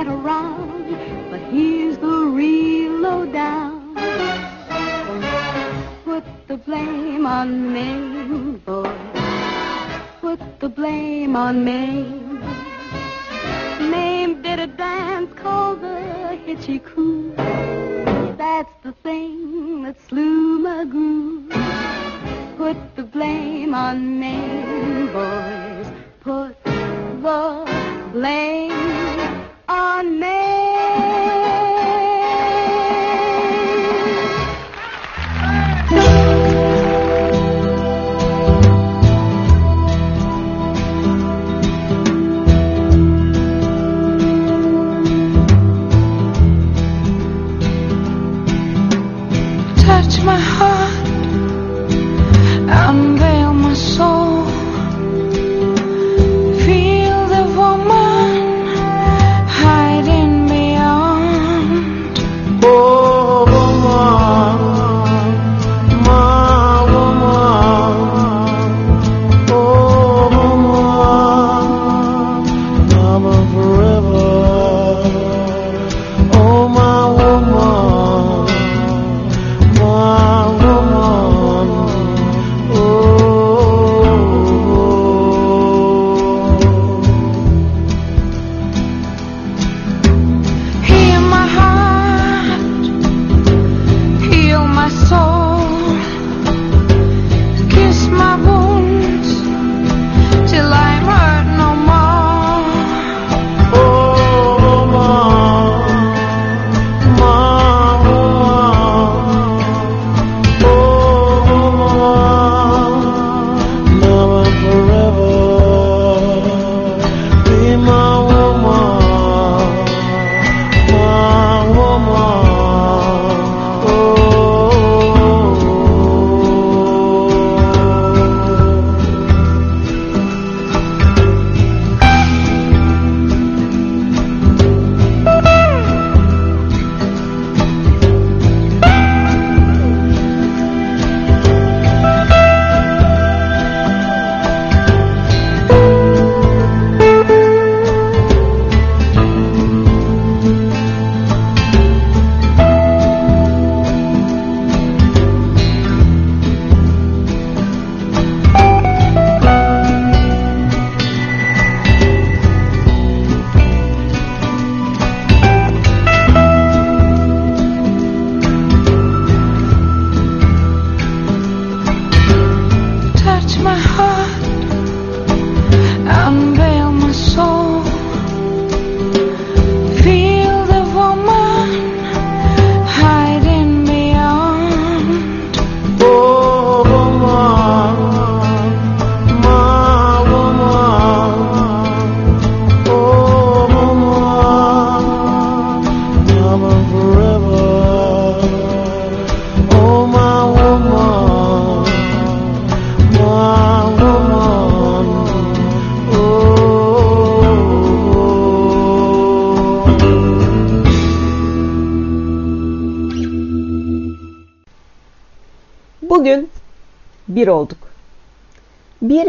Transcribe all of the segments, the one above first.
quite around, but he's the real lowdown. Put the blame on me, boy. Put the blame on me. Name did a dance called the Hitchy Coo. That's the thing that slew my groove. Put the blame on me, boys. Put the blame on May. my heart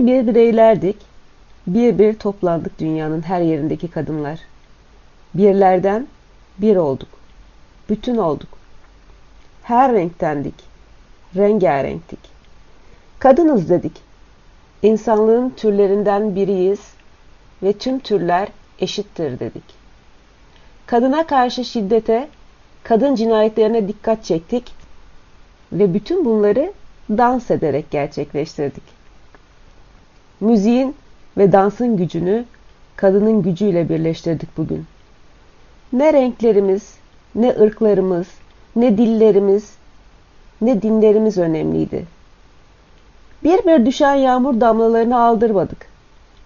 Bir bireylerdik, bir bir toplandık dünyanın her yerindeki kadınlar. Birlerden bir olduk, bütün olduk. Her renktendik, rengarenktik. Kadınız dedik, insanlığın türlerinden biriyiz ve tüm türler eşittir dedik. Kadına karşı şiddete, kadın cinayetlerine dikkat çektik ve bütün bunları dans ederek gerçekleştirdik. Müziğin ve dansın gücünü kadının gücüyle birleştirdik bugün. Ne renklerimiz, ne ırklarımız, ne dillerimiz, ne dinlerimiz önemliydi. Bir bir düşen yağmur damlalarını aldırmadık.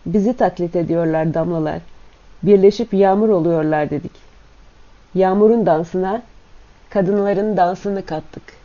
Bizi taklit ediyorlar damlalar. Birleşip yağmur oluyorlar dedik. Yağmurun dansına, kadınların dansını kattık.''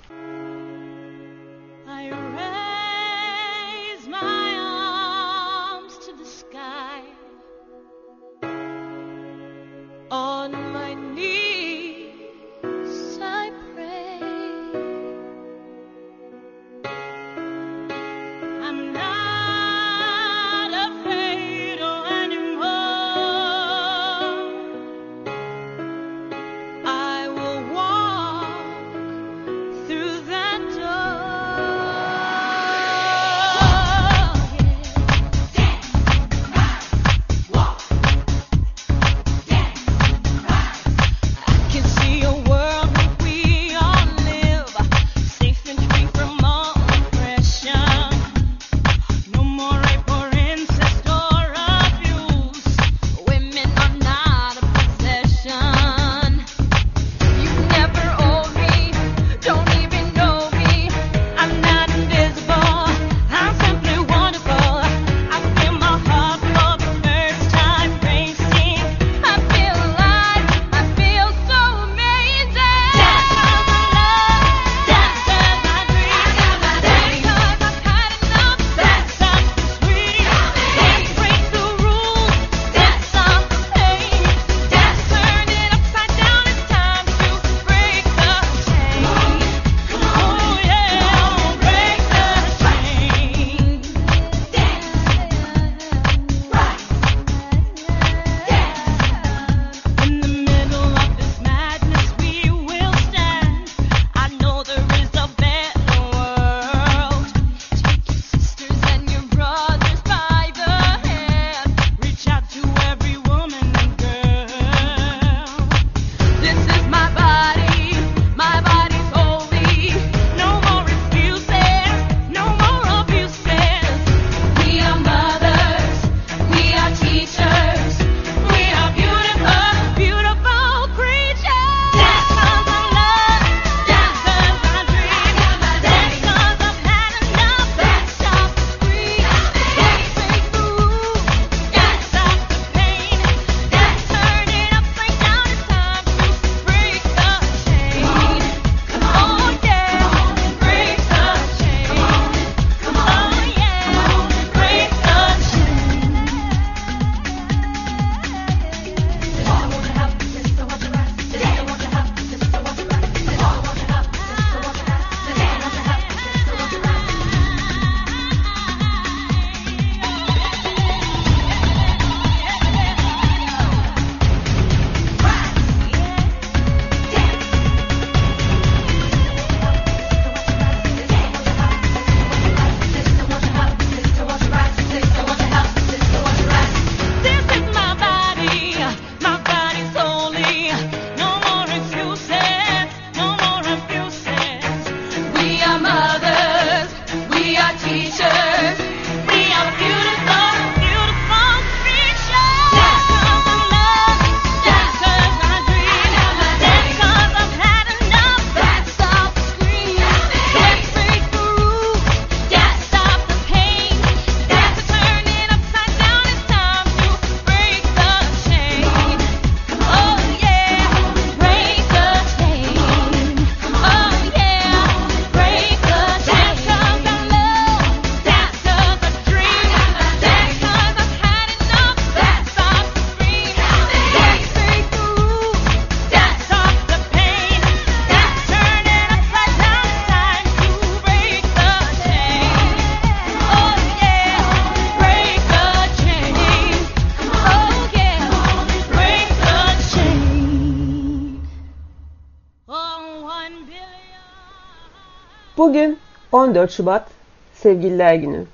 Bugün 14 Şubat Sevgililer Günü.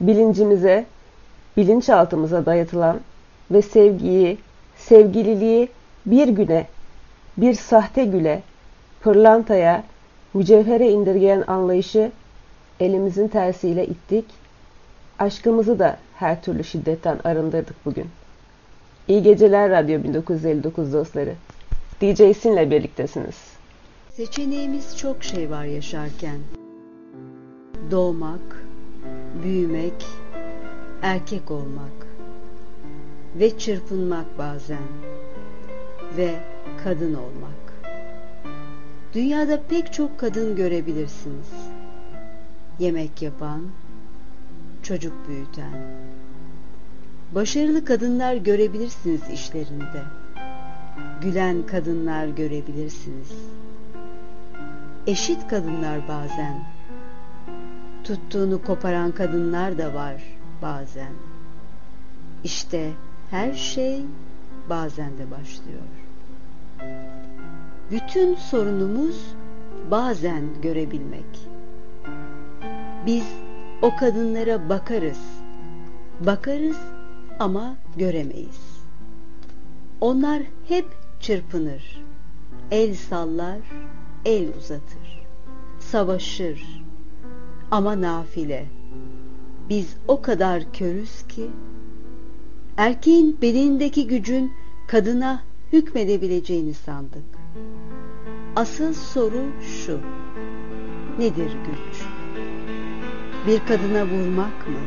Bilincimize, bilinçaltımıza dayatılan ve sevgiyi, sevgililiği bir güne, bir sahte güle, pırlantaya, mücevhere indirgeyen anlayışı elimizin tersiyle ittik. Aşkımızı da her türlü şiddetten arındırdık bugün. İyi geceler Radyo 1959 dostları. DJ Sin'le birliktesiniz. Seçeneğimiz çok şey var yaşarken. Doğmak, büyümek, erkek olmak ve çırpınmak bazen ve kadın olmak. Dünyada pek çok kadın görebilirsiniz. Yemek yapan, çocuk büyüten. Başarılı kadınlar görebilirsiniz işlerinde. Gülen kadınlar görebilirsiniz. Eşit kadınlar bazen. Tuttuğunu koparan kadınlar da var bazen. İşte her şey bazen de başlıyor. Bütün sorunumuz bazen görebilmek. Biz o kadınlara bakarız. Bakarız ama göremeyiz. Onlar hep çırpınır. El sallar, el uzatır. Savaşır. Ama nafile. Biz o kadar körüz ki erkeğin bedenindeki gücün kadına hükmedebileceğini sandık. Asıl soru şu. Nedir güç? Bir kadına vurmak mı?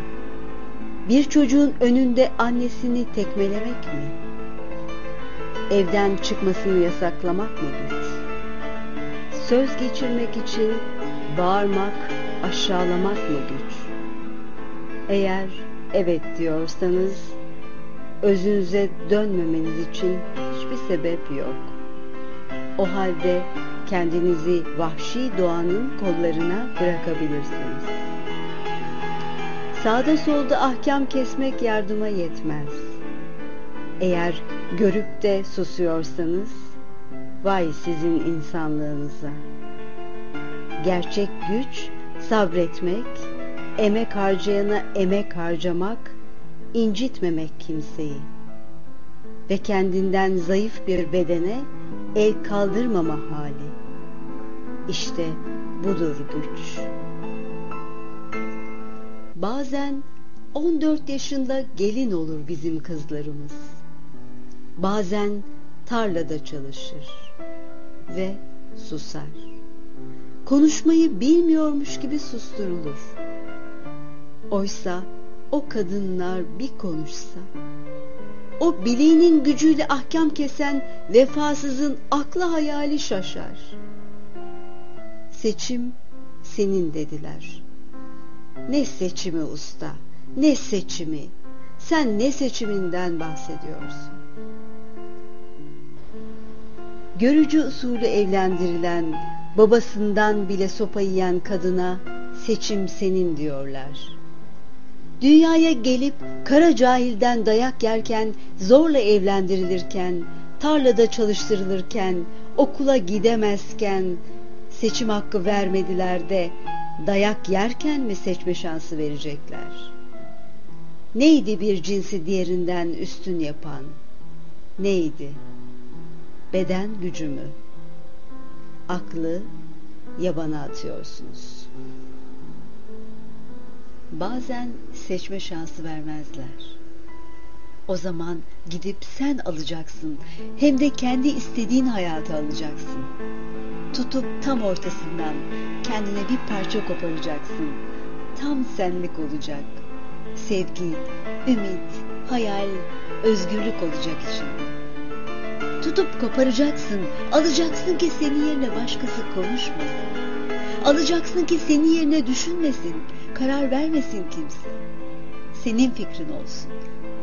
Bir çocuğun önünde annesini tekmelemek mi? Evden çıkmasını yasaklamak mı güç? Söz geçirmek için bağırmak, aşağılamak mı güç? Eğer evet diyorsanız özünüze dönmemeniz için hiçbir sebep yok. O halde kendinizi vahşi doğanın kollarına bırakabilirsiniz. Sağda solda ahkam kesmek yardıma yetmez. Eğer görüp de susuyorsanız, vay sizin insanlığınıza. Gerçek güç sabretmek, emek harcayana emek harcamak, incitmemek kimseyi ve kendinden zayıf bir bedene el kaldırmama hali. İşte budur güç. Bazen 14 yaşında gelin olur bizim kızlarımız. Bazen tarlada çalışır ve susar. Konuşmayı bilmiyormuş gibi susturulur. Oysa o kadınlar bir konuşsa, o bileğinin gücüyle ahkam kesen vefasızın aklı hayali şaşar. Seçim senin dediler. Ne seçimi usta, ne seçimi? Sen ne seçiminden bahsediyorsun? Görücü usulü evlendirilen, babasından bile sopa yiyen kadına seçim senin diyorlar. Dünyaya gelip kara cahilden dayak yerken, zorla evlendirilirken, tarlada çalıştırılırken, okula gidemezken seçim hakkı vermediler de dayak yerken mi seçme şansı verecekler? Neydi bir cinsi diğerinden üstün yapan? Neydi? Beden gücü mü? Aklı yabana atıyorsunuz. Bazen seçme şansı vermezler. O zaman gidip sen alacaksın. Hem de kendi istediğin hayatı alacaksın. Tutup tam ortasından kendine bir parça koparacaksın. Tam senlik olacak. Sevgi, ümit, hayal, özgürlük olacak içinde. Tutup koparacaksın, alacaksın ki senin yerine başkası konuşmasın. Alacaksın ki senin yerine düşünmesin, karar vermesin kimse. Senin fikrin olsun.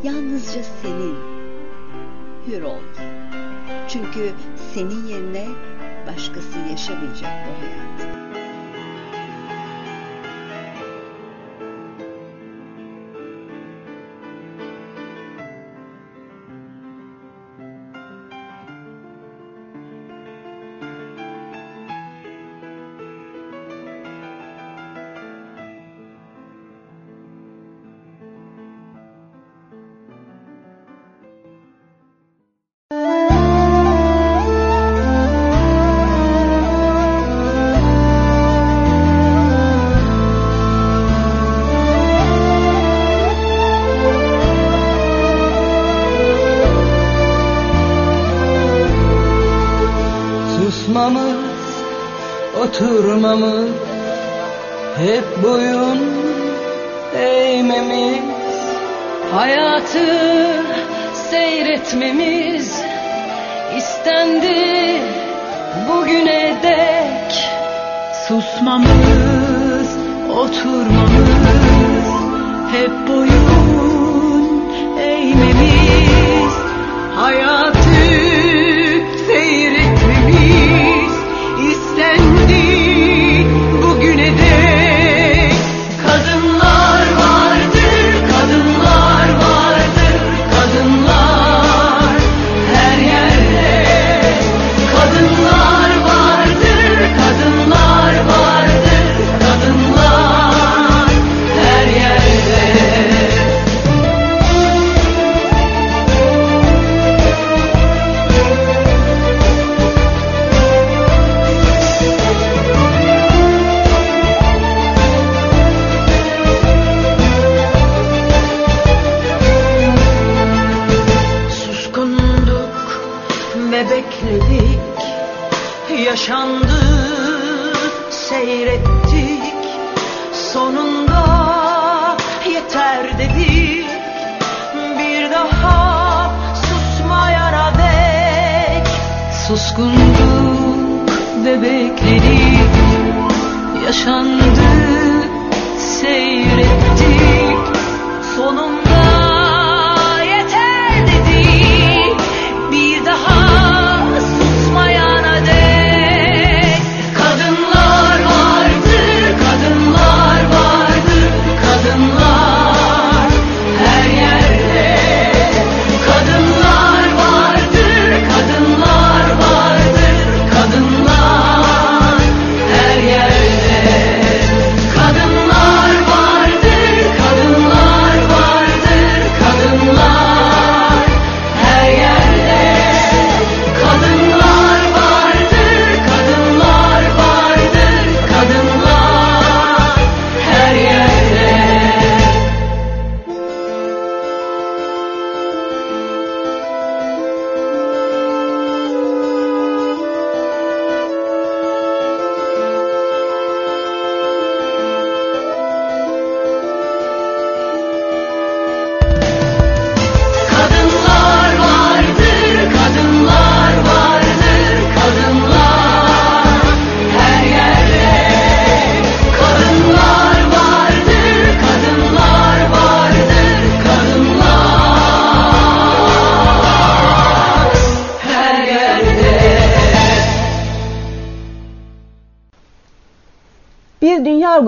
Yalnızca senin. Hür ol. Çünkü senin yerine başkası yaşamayacak bu hayatı. Oturmamız hep boyun eğmemiz hayatı seyretmemiz istendi. Bugüne dek susmamız oturmamız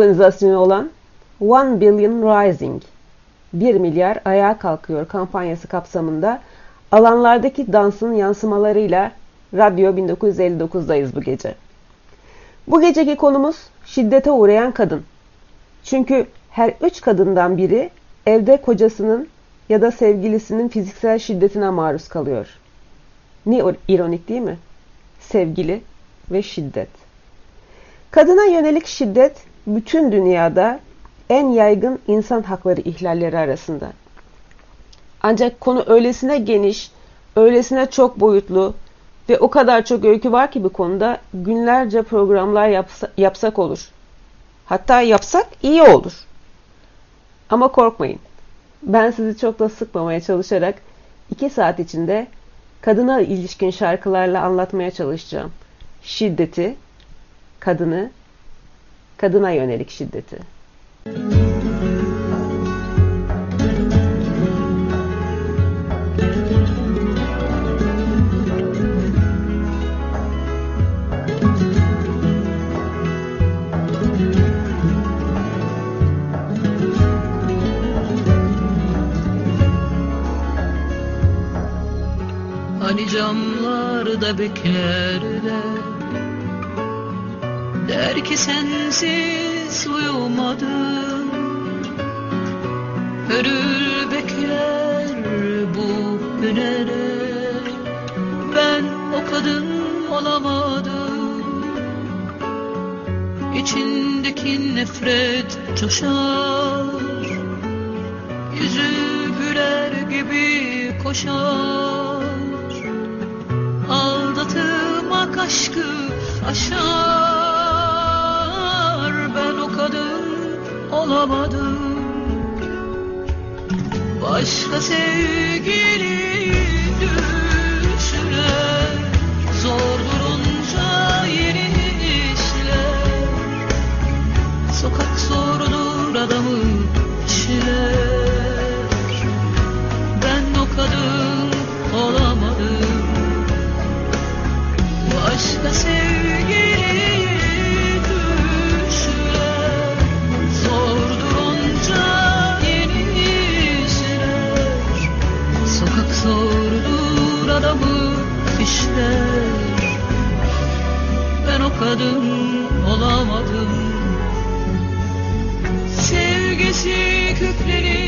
organizasyonu olan One Billion Rising, 1 milyar ayağa kalkıyor kampanyası kapsamında alanlardaki dansın yansımalarıyla Radyo 1959'dayız bu gece. Bu geceki konumuz şiddete uğrayan kadın. Çünkü her üç kadından biri evde kocasının ya da sevgilisinin fiziksel şiddetine maruz kalıyor. Ne ironik değil mi? Sevgili ve şiddet. Kadına yönelik şiddet bütün dünyada en yaygın insan hakları ihlalleri arasında. Ancak konu öylesine geniş, öylesine çok boyutlu ve o kadar çok öykü var ki bu konuda günlerce programlar yapsa, yapsak olur. Hatta yapsak iyi olur. Ama korkmayın. Ben sizi çok da sıkmamaya çalışarak iki saat içinde kadına ilişkin şarkılarla anlatmaya çalışacağım. Şiddeti, kadını, kadına yönelik şiddeti. Hani camlarda beklerler Der ki sensiz uyumadım. Hürür bekler bu hünere. Ben o kadın olamadım. İçindeki nefret coşar. Yüzü güler gibi koşar. Aldatılmak aşkı aşar olamadım Başka sevgili düşler Zor durunca yeni işler Sokak zordur adamı işler. Ben o kadın olamadım Başka sevgili Ben o kadın olamadım. Sevgisi küflenir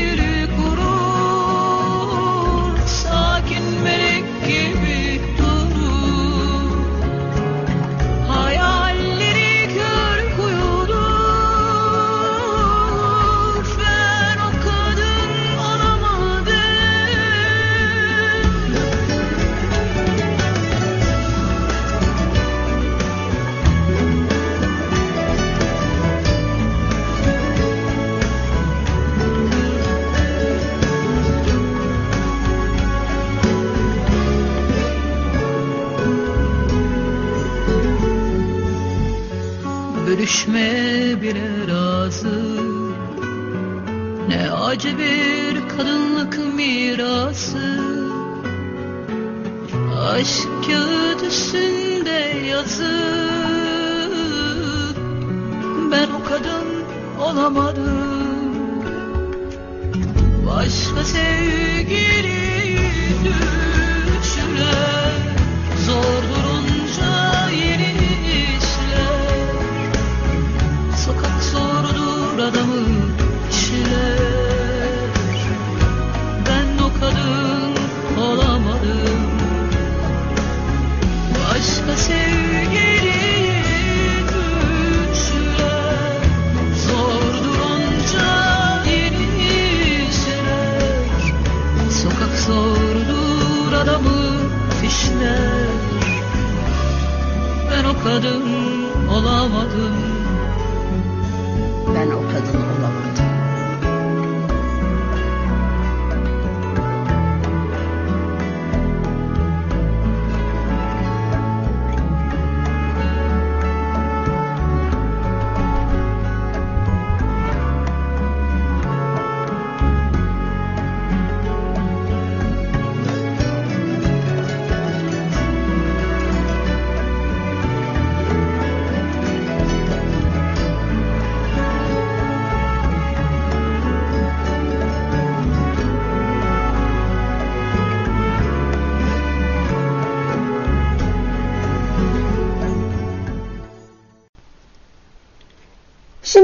Bölüşmeye bile razı. Ne acı bir kadınlık mirası. Aşk kağıt üstünde yazı. Ben o kadın olamadım. Başka sevgili düşler Zor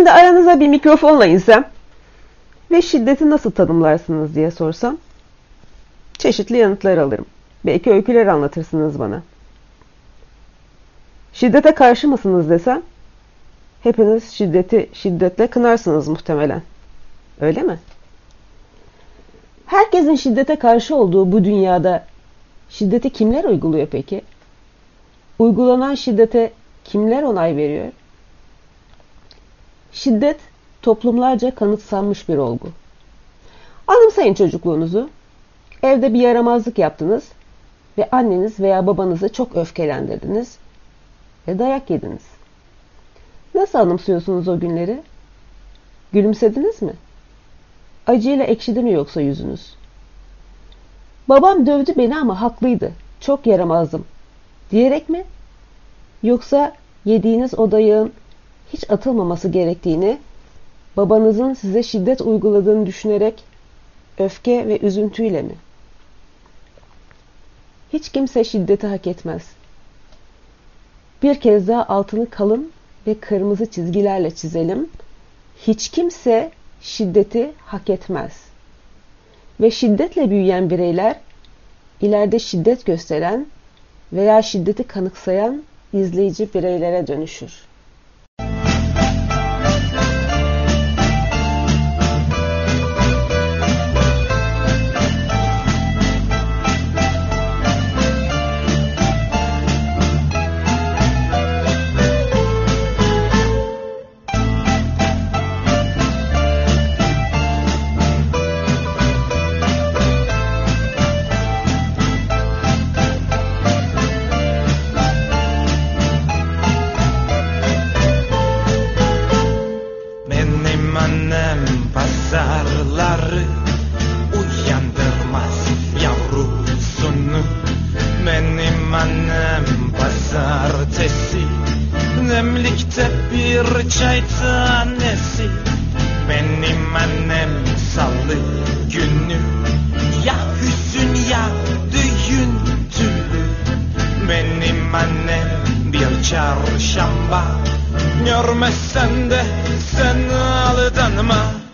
Şimdi aranıza bir mikrofonla insem ve şiddeti nasıl tanımlarsınız diye sorsam çeşitli yanıtlar alırım. Belki öyküler anlatırsınız bana. Şiddete karşı mısınız desem hepiniz şiddeti şiddetle kınarsınız muhtemelen. Öyle mi? Herkesin şiddete karşı olduğu bu dünyada şiddeti kimler uyguluyor peki? Uygulanan şiddete kimler onay veriyor? Şiddet toplumlarca kanıtsanmış bir olgu. Anımsayın çocukluğunuzu. Evde bir yaramazlık yaptınız ve anneniz veya babanızı çok öfkelendirdiniz ve dayak yediniz. Nasıl anımsıyorsunuz o günleri? Gülümsediniz mi? Acıyla ekşidi mi yoksa yüzünüz? Babam dövdü beni ama haklıydı. Çok yaramazdım. Diyerek mi? Yoksa yediğiniz o dayağın hiç atılmaması gerektiğini, babanızın size şiddet uyguladığını düşünerek öfke ve üzüntüyle mi? Hiç kimse şiddeti hak etmez. Bir kez daha altını kalın ve kırmızı çizgilerle çizelim. Hiç kimse şiddeti hak etmez. Ve şiddetle büyüyen bireyler ileride şiddet gösteren veya şiddeti kanıksayan izleyici bireylere dönüşür. Çay tanesi Benim annem salı günü. Ya hüzün ya düğün tülü Benim annem bir çarşamba. Görmezsen de sen aldanma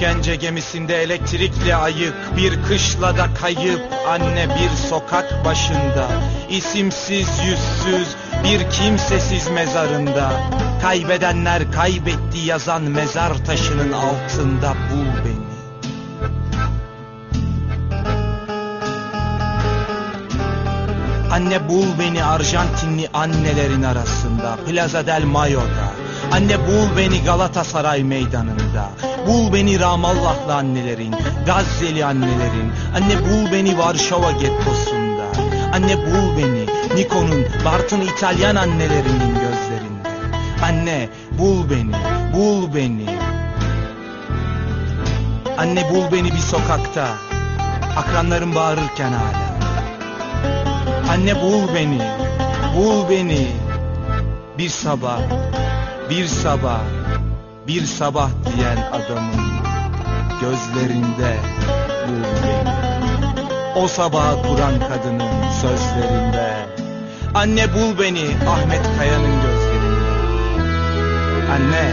işkence gemisinde elektrikli ayık Bir kışlada kayıp anne bir sokak başında İsimsiz yüzsüz bir kimsesiz mezarında. Kaybedenler kaybetti yazan mezar taşının altında bul beni. Anne bul beni Arjantinli annelerin arasında Plaza del Mayo'da Anne bul beni Galatasaray meydanında Bul beni Ramallahlı annelerin Gazze'li annelerin. Anne bul beni Varşova gettosunda Anne bul beni Niko'nun Bartın İtalyan annelerinin gözlerinde. Anne bul beni Bul beni. Anne bul beni bir sokakta. Akranlarım bağırırken hala. Anne bul beni, bul beni. Bir sabah, bir sabah, bir sabah diyen adamın gözlerinde beni. O sabahı kuran kadının sözlerinde. Anne bul beni Ahmet Kaya'nın gözlerinde. Anne,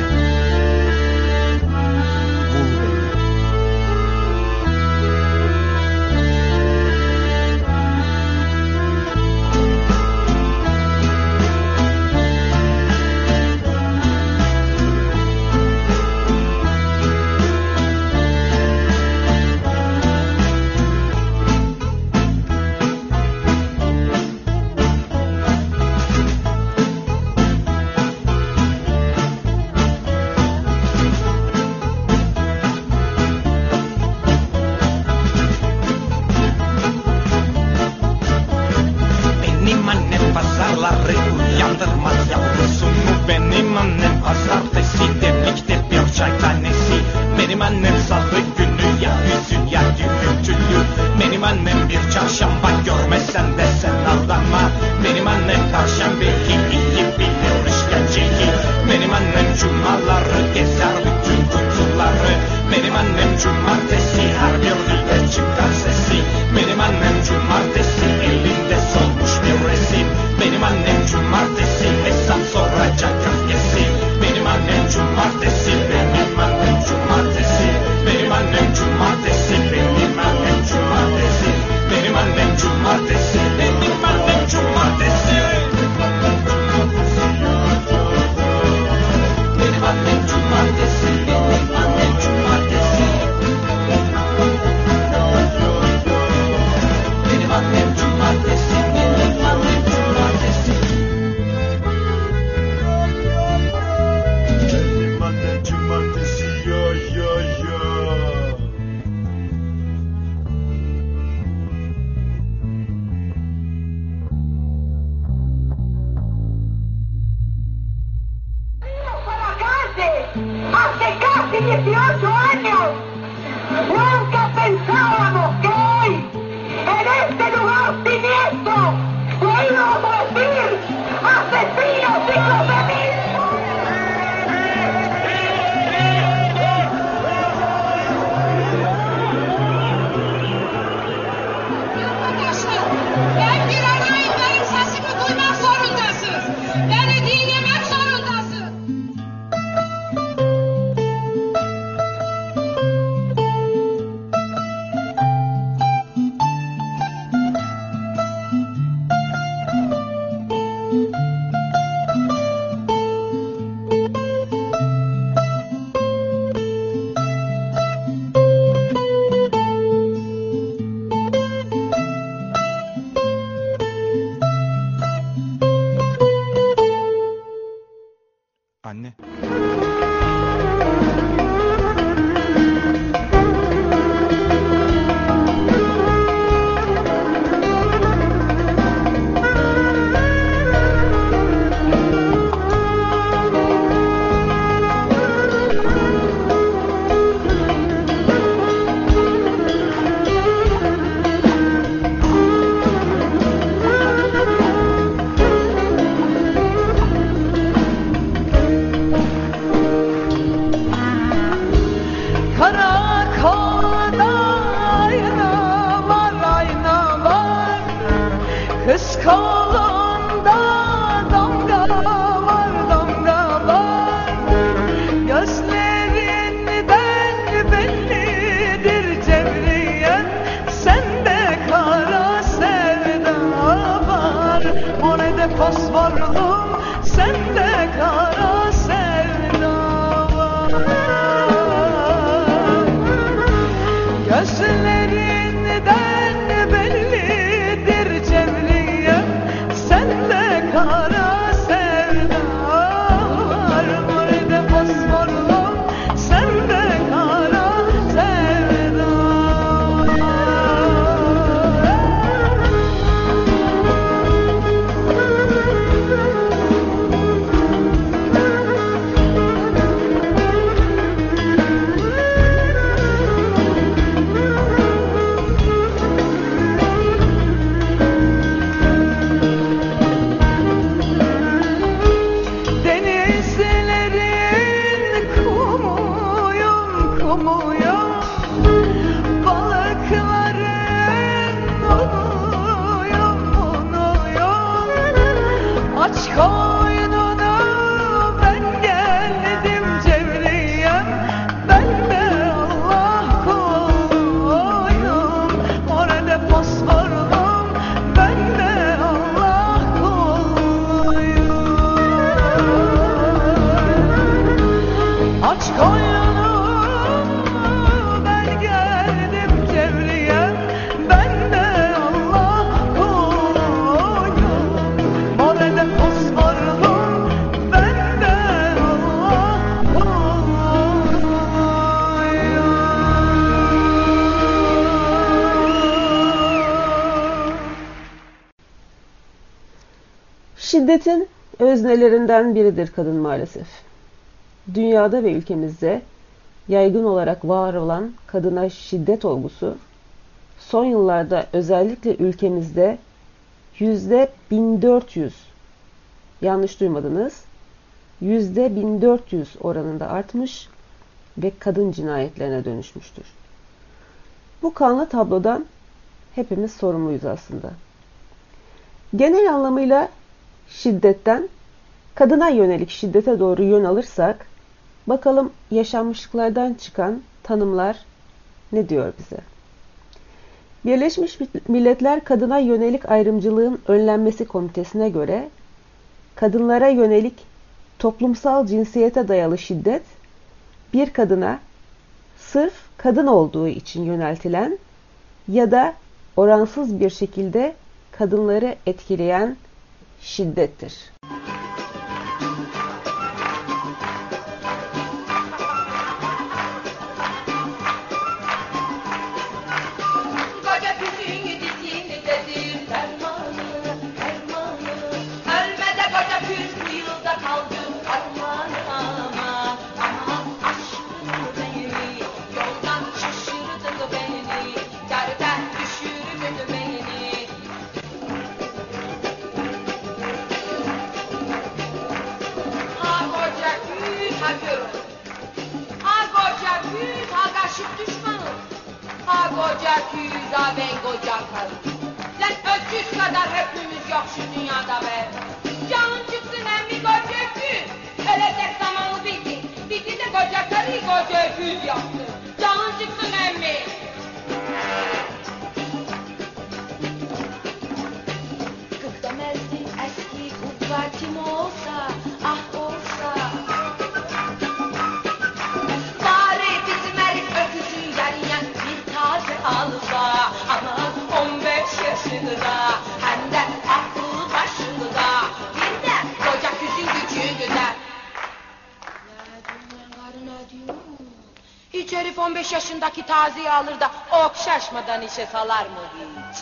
annem öznelerinden biridir kadın maalesef. Dünyada ve ülkemizde yaygın olarak var olan kadına şiddet olgusu son yıllarda özellikle ülkemizde yüzde 1400 yanlış duymadınız yüzde 1400 oranında artmış ve kadın cinayetlerine dönüşmüştür. Bu kanlı tablodan hepimiz sorumluyuz aslında. Genel anlamıyla şiddetten kadına yönelik şiddete doğru yön alırsak bakalım yaşanmışlıklardan çıkan tanımlar ne diyor bize? Birleşmiş Milletler Kadına Yönelik Ayrımcılığın Önlenmesi Komitesi'ne göre kadınlara yönelik toplumsal cinsiyete dayalı şiddet bir kadına sırf kadın olduğu için yöneltilen ya da oransız bir şekilde kadınları etkileyen şiddettir. Koca kız ha ben koca karı. Lan öküz kadar hepimiz yok şu dünyada be. Canın çıksın emmi koca kız. Ölecek zamanı bitti. Bitti de koca karıyı koca öküz yaptı. Herif 15 yaşındaki tazeyi alır da ok şaşmadan işe salar mı hiç?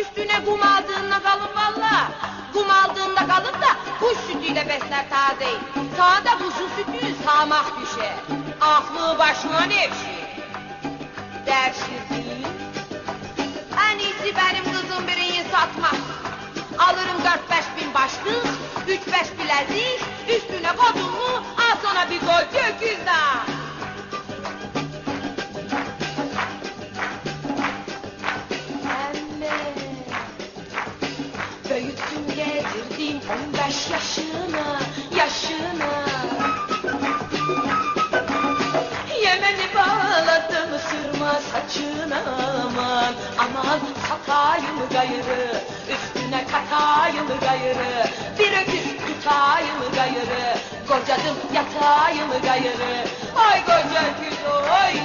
Üstüne kum aldığında kalıp valla. Kum aldığında kalıp da kuş sütüyle besler tazeyi. Sağda kuşun sütü sağmak düşer. Aklı başına nevşi. Devşirsin. En iyisi benim kızım birini satmak. Alırım dört beş bin başlık, üç beş bilezik, üstüne kodum mu al sana bir gol gökyüzü on beş yaşına, yaşına. Yemeni bağladım sırma saçına aman. Aman satayım gayrı üstüne katayım gayrı. Bir öküz tutayım gayrı kocadım yatayım gayrı. Ay koca öküz oy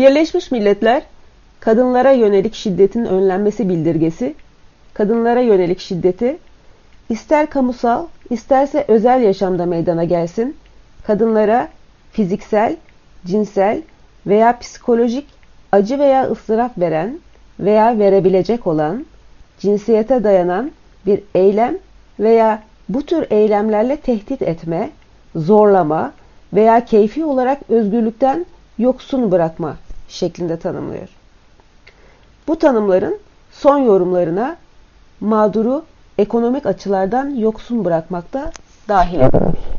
Birleşmiş Milletler kadınlara yönelik şiddetin önlenmesi bildirgesi, kadınlara yönelik şiddeti ister kamusal, isterse özel yaşamda meydana gelsin, kadınlara fiziksel, cinsel veya psikolojik acı veya ıstırap veren veya verebilecek olan, cinsiyete dayanan bir eylem veya bu tür eylemlerle tehdit etme, zorlama veya keyfi olarak özgürlükten yoksun bırakma şeklinde tanımlıyor. Bu tanımların son yorumlarına mağduru ekonomik açılardan yoksun bırakmakta dahil edilir.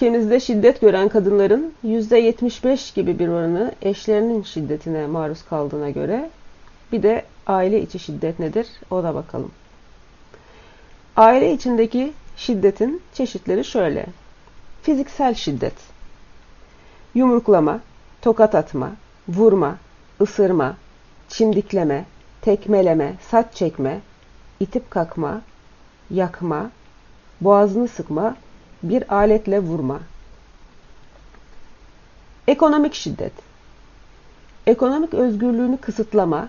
Ülkemizde şiddet gören kadınların %75 gibi bir oranı eşlerinin şiddetine maruz kaldığına göre bir de aile içi şiddet nedir ona bakalım. Aile içindeki şiddetin çeşitleri şöyle. Fiziksel şiddet. Yumruklama, tokat atma, vurma, ısırma, çimdikleme, tekmeleme, saç çekme, itip kakma, yakma, boğazını sıkma, bir aletle vurma. Ekonomik şiddet. Ekonomik özgürlüğünü kısıtlama,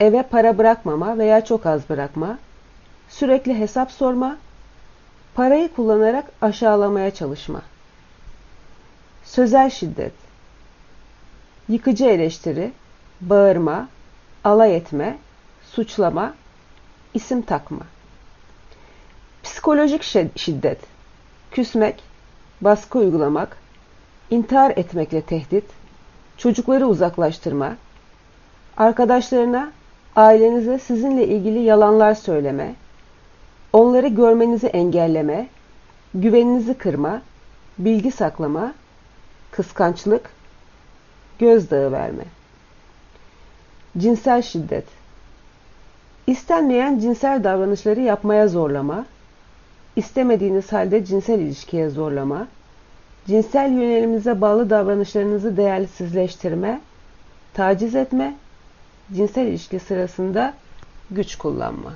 eve para bırakmama veya çok az bırakma, sürekli hesap sorma, parayı kullanarak aşağılamaya çalışma. Sözel şiddet. Yıkıcı eleştiri, bağırma, alay etme, suçlama, isim takma. Psikolojik şi- şiddet. Küsmek, baskı uygulamak, intihar etmekle tehdit, çocukları uzaklaştırma, arkadaşlarına, ailenize sizinle ilgili yalanlar söyleme, onları görmenizi engelleme, güveninizi kırma, bilgi saklama, kıskançlık, gözdağı verme. Cinsel şiddet. İstenmeyen cinsel davranışları yapmaya zorlama, istemediğiniz halde cinsel ilişkiye zorlama, cinsel yöneliminize bağlı davranışlarınızı değersizleştirme, taciz etme, cinsel ilişki sırasında güç kullanma.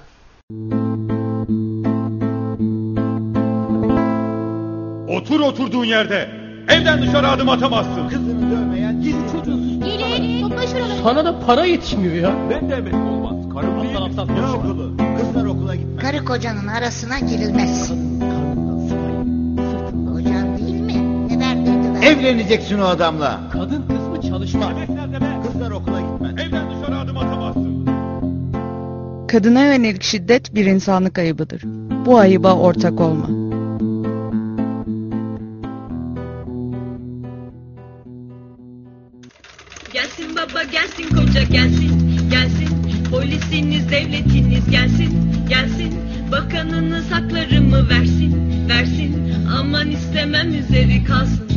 Otur oturduğun yerde. Evden dışarı adım atamazsın. Kızını dövmeyen cin çocuğusun. Gelin topla şuraları. Sana da para yetişmiyor ya. Ben de emekli olmaz. Karım mi? aptal Ne konuşma. okulu? Kızlar okula gitmez. Karı kocanın arasına girilmez. Kocan değil mi? Ne derdiydi ben? Evleneceksin o adamla. Kadın kısmı çalışma. Emek nerede be? Kızlar okula gitmez. Evden dışarı adım atamazsın. Kadına yönelik şiddet bir insanlık ayıbıdır. Bu ayıba ortak olma. Gelsin baba gelsin koca gelsin haklarımı versin versin? Aman istemem üzeri kalsın.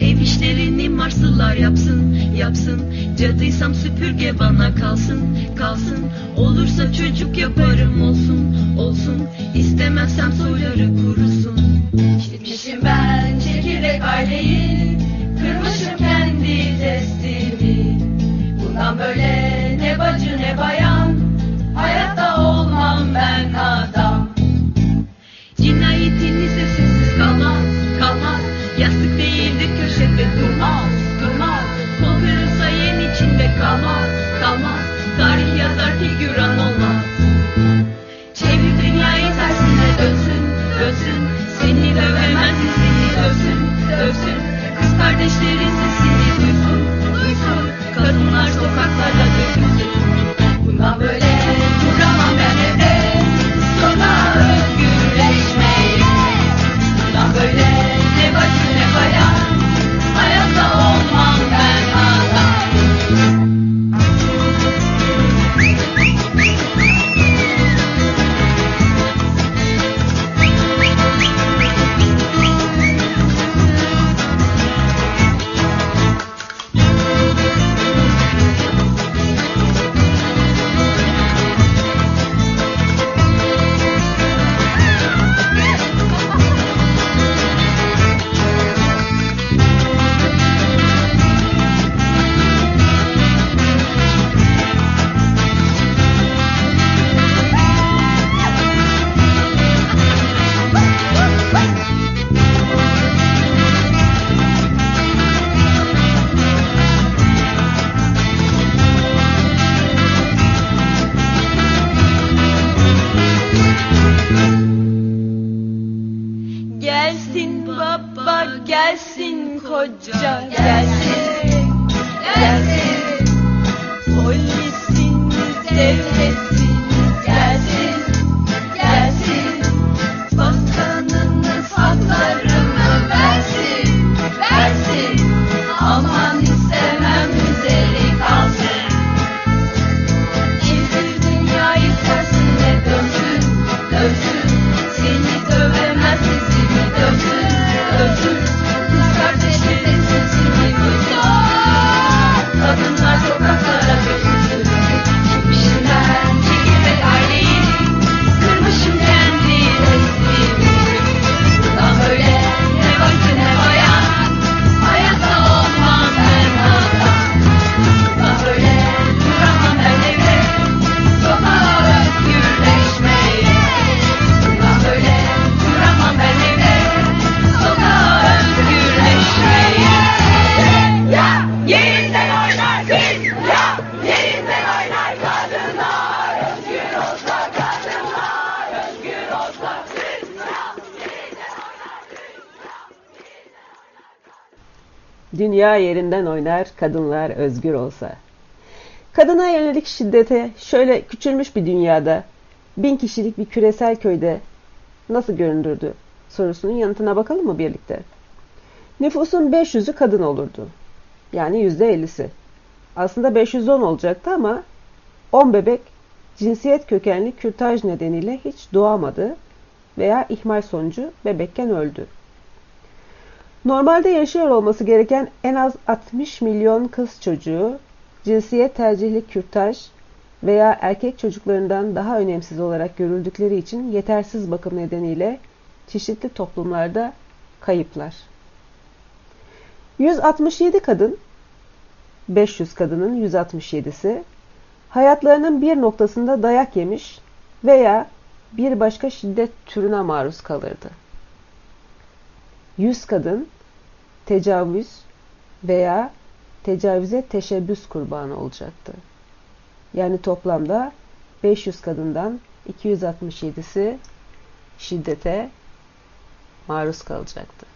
Ev işlerini Marslılar yapsın yapsın. Cadıysam süpürge bana kalsın kalsın. Olursa çocuk yaparım olsun olsun. İstemezsem soyları kurusun. Gitmişim ben çekirdek aileyi Kırmışım kendi testimi. Bundan böyle ne bacı ne bayan Dünya yerinden oynar, kadınlar özgür olsa. Kadına yönelik şiddete şöyle küçülmüş bir dünyada, bin kişilik bir küresel köyde nasıl göründürdü sorusunun yanıtına bakalım mı birlikte? Nüfusun 500'ü kadın olurdu. Yani %50'si. Aslında 510 olacaktı ama 10 bebek cinsiyet kökenli kürtaj nedeniyle hiç doğamadı veya ihmal sonucu bebekken öldü. Normalde yaşıyor olması gereken en az 60 milyon kız çocuğu cinsiyet tercihli kürtaj veya erkek çocuklarından daha önemsiz olarak görüldükleri için yetersiz bakım nedeniyle çeşitli toplumlarda kayıplar. 167 kadın, 500 kadının 167'si hayatlarının bir noktasında dayak yemiş veya bir başka şiddet türüne maruz kalırdı. 100 kadın tecavüz veya tecavüze teşebbüs kurbanı olacaktı. Yani toplamda 500 kadından 267'si şiddete maruz kalacaktı.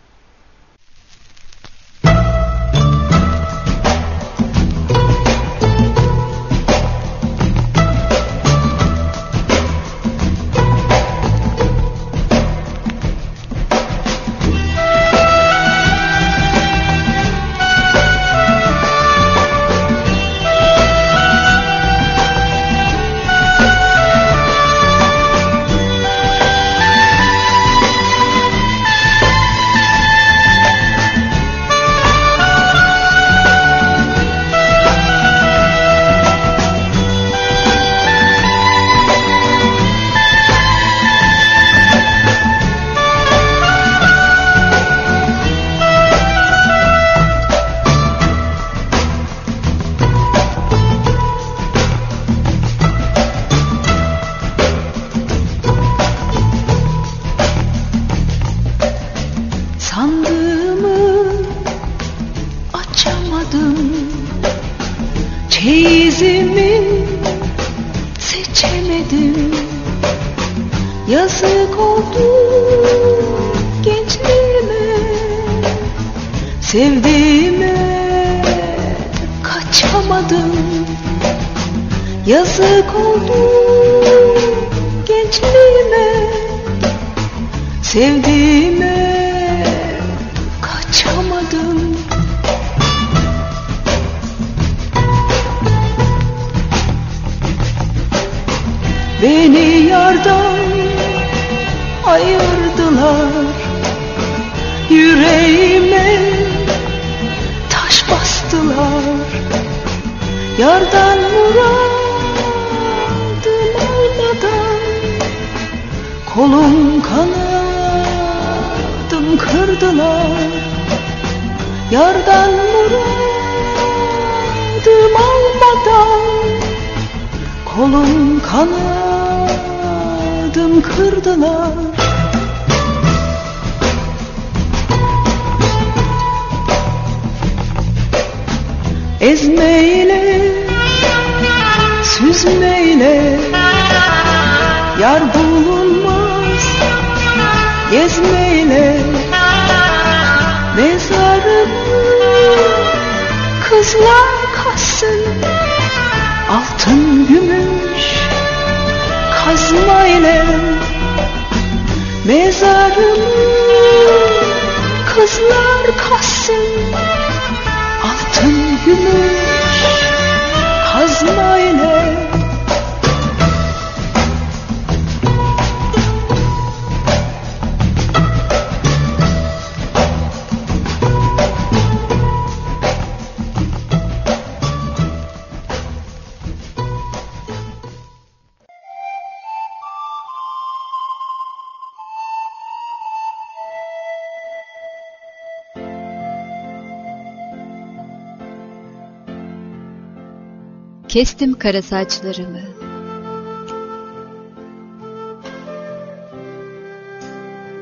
Kestim kara saçlarımı.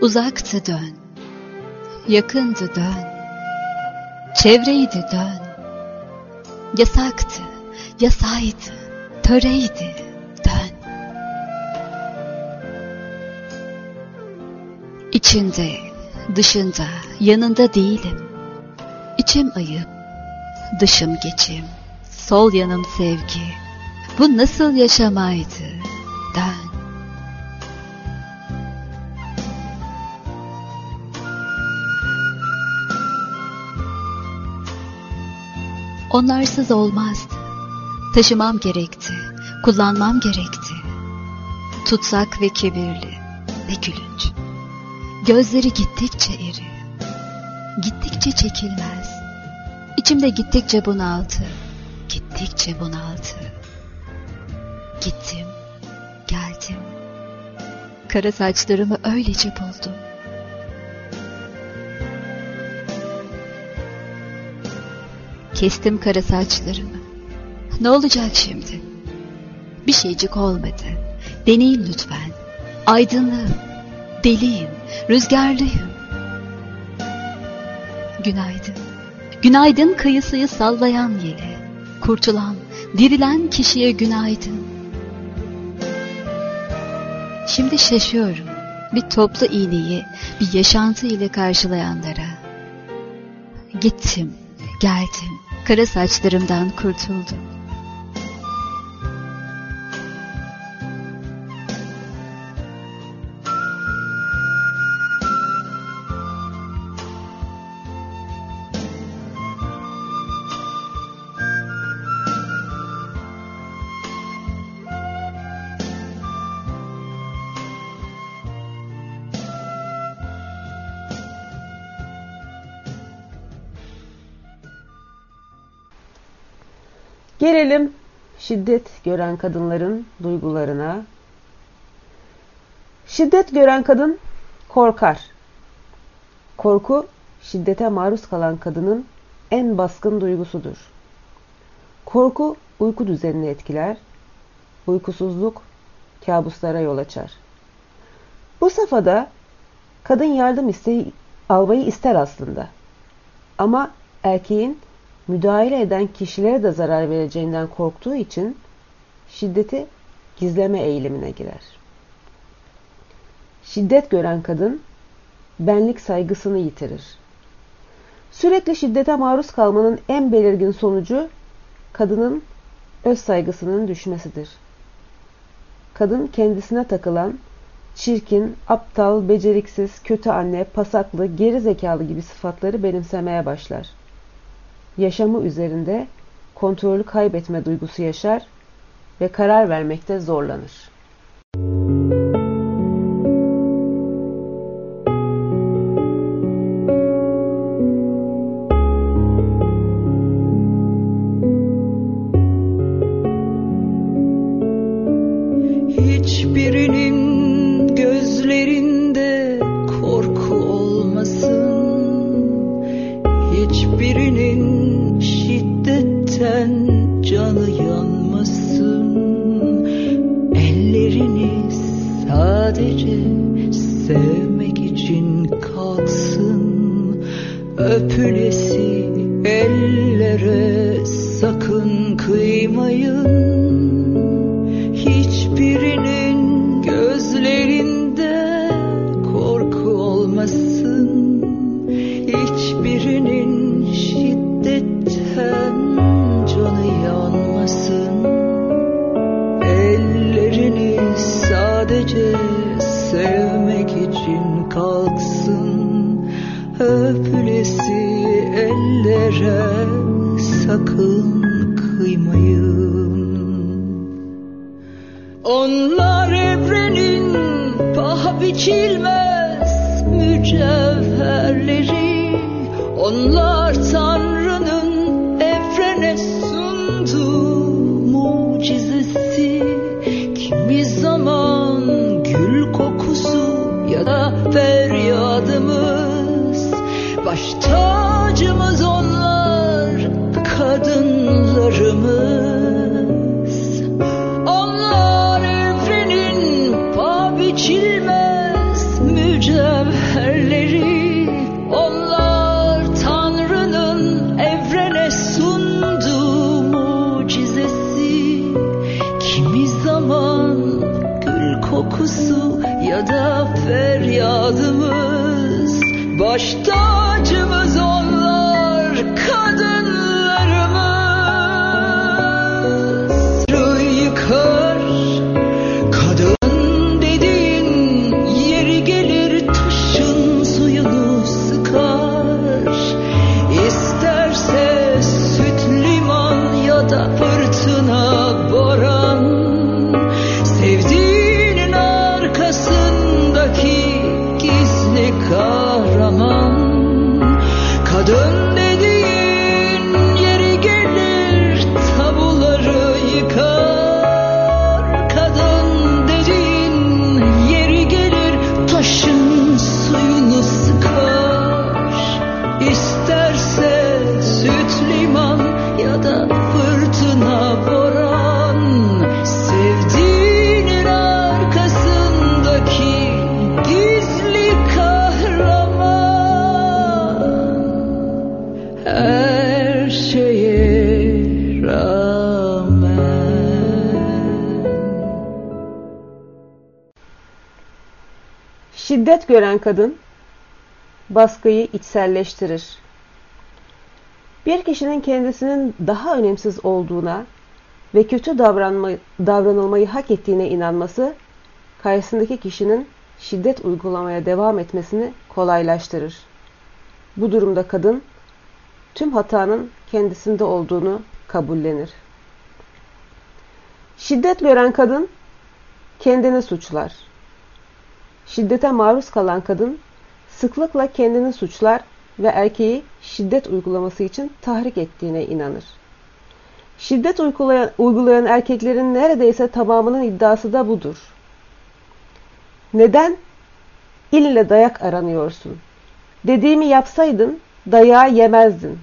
Uzaktı dön, yakındı dön, çevreydi dön. Yasaktı, yasaydı, töreydi dön. İçinde, dışında, yanında değilim. İçim ayıp, dışım geçim. Sol yanım sevgi. Bu nasıl yaşamaydı? Dön. Onlarsız olmazdı. Taşımam gerekti. Kullanmam gerekti. Tutsak ve kibirli ve gülünç. Gözleri gittikçe eri. Gittikçe çekilmez. İçimde gittikçe bunaltı gittikçe bunaltı. Gittim, geldim. Kara saçlarımı öylece buldum. Kestim kara saçlarımı. Ne olacak şimdi? Bir şeycik olmadı. Deneyin lütfen. Aydınlığım, deliyim, rüzgarlıyım. Günaydın. Günaydın kıyısıyı sallayan yeli kurtulan, dirilen kişiye günaydın. Şimdi şaşıyorum bir toplu iğneyi bir yaşantı ile karşılayanlara. Gittim, geldim, kara saçlarımdan kurtuldum. Gelelim şiddet gören kadınların duygularına. Şiddet gören kadın korkar. Korku şiddete maruz kalan kadının en baskın duygusudur. Korku uyku düzenini etkiler. Uykusuzluk kabuslara yol açar. Bu safhada kadın yardım isteği almayı ister aslında. Ama erkeğin müdahale eden kişilere de zarar vereceğinden korktuğu için şiddeti gizleme eğilimine girer. Şiddet gören kadın benlik saygısını yitirir. Sürekli şiddete maruz kalmanın en belirgin sonucu kadının öz saygısının düşmesidir. Kadın kendisine takılan çirkin, aptal, beceriksiz, kötü anne, pasaklı, geri zekalı gibi sıfatları benimsemeye başlar yaşamı üzerinde kontrolü kaybetme duygusu yaşar ve karar vermekte zorlanır. Baskıyı içselleştirir. Bir kişinin kendisinin daha önemsiz olduğuna ve kötü davranma, davranılmayı hak ettiğine inanması karşısındaki kişinin şiddet uygulamaya devam etmesini kolaylaştırır. Bu durumda kadın tüm hatanın kendisinde olduğunu kabullenir. Şiddet gören kadın kendini suçlar. Şiddete maruz kalan kadın sıklıkla kendini suçlar ve erkeği şiddet uygulaması için tahrik ettiğine inanır. Şiddet uygulayan, uygulayan erkeklerin neredeyse tamamının iddiası da budur. Neden? İlle dayak aranıyorsun. Dediğimi yapsaydın dayağı yemezdin.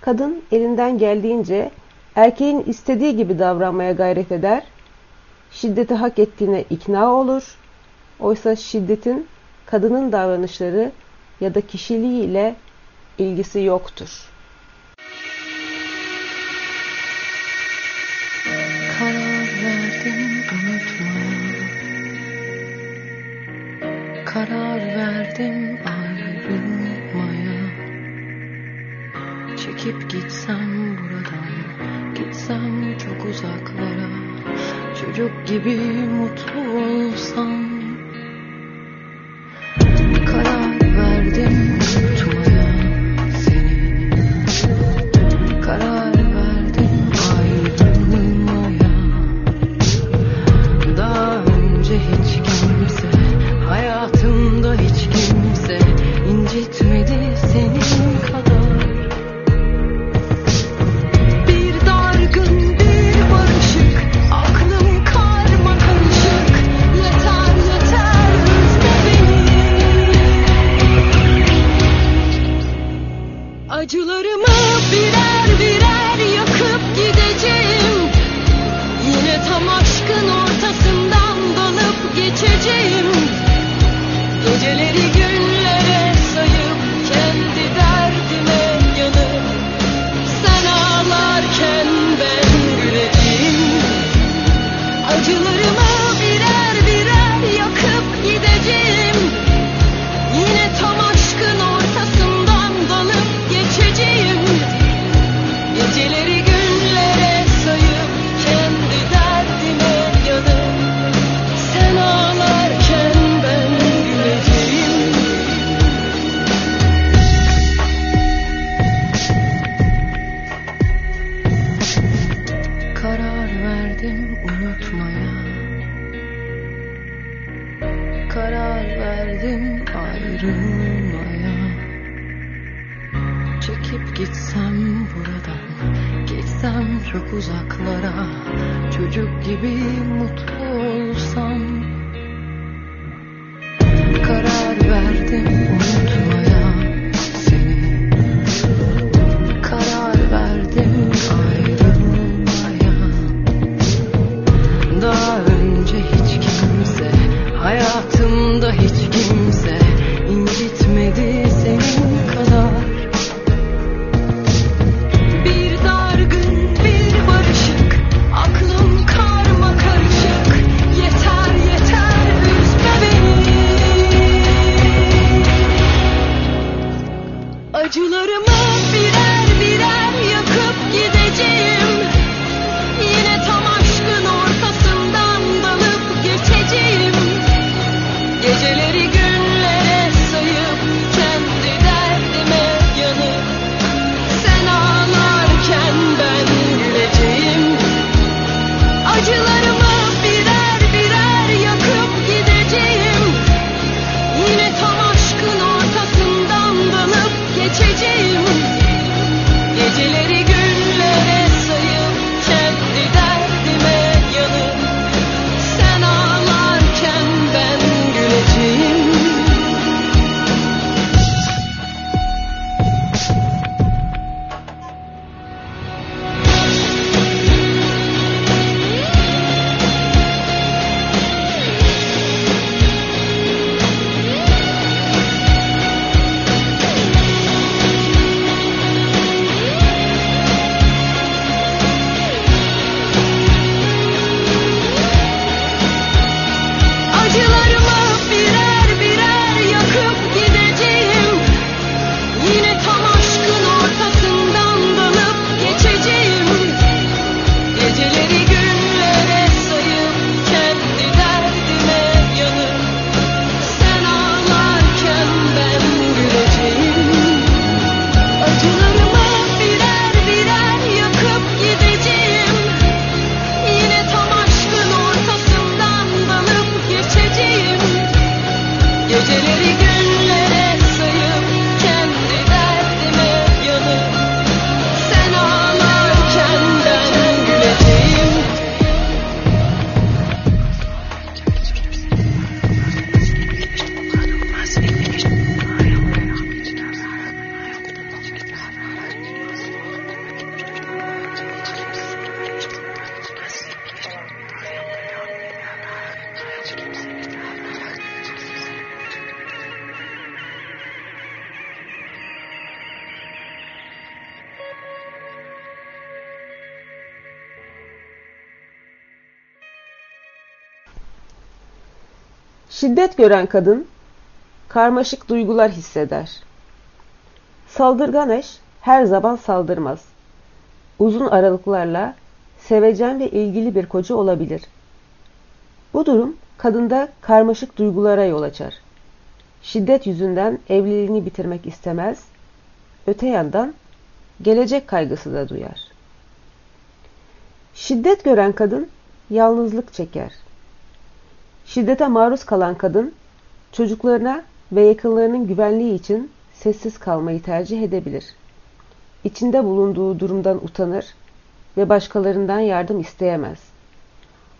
Kadın elinden geldiğince erkeğin istediği gibi davranmaya gayret eder, şiddeti hak ettiğine ikna olur. Oysa şiddetin kadının davranışları ya da kişiliğiyle ilgisi yoktur. Karar verdim ayrılmaya. Çekip gitsem buradan Gitsem çok uzaklara. Çocuk gibi mutlu olsam Şiddet gören kadın karmaşık duygular hisseder. Saldırgan eş her zaman saldırmaz. Uzun aralıklarla sevecen ve ilgili bir koca olabilir. Bu durum kadında karmaşık duygulara yol açar. Şiddet yüzünden evliliğini bitirmek istemez. Öte yandan gelecek kaygısı da duyar. Şiddet gören kadın yalnızlık çeker. Şiddete maruz kalan kadın çocuklarına ve yakınlarının güvenliği için sessiz kalmayı tercih edebilir. İçinde bulunduğu durumdan utanır ve başkalarından yardım isteyemez.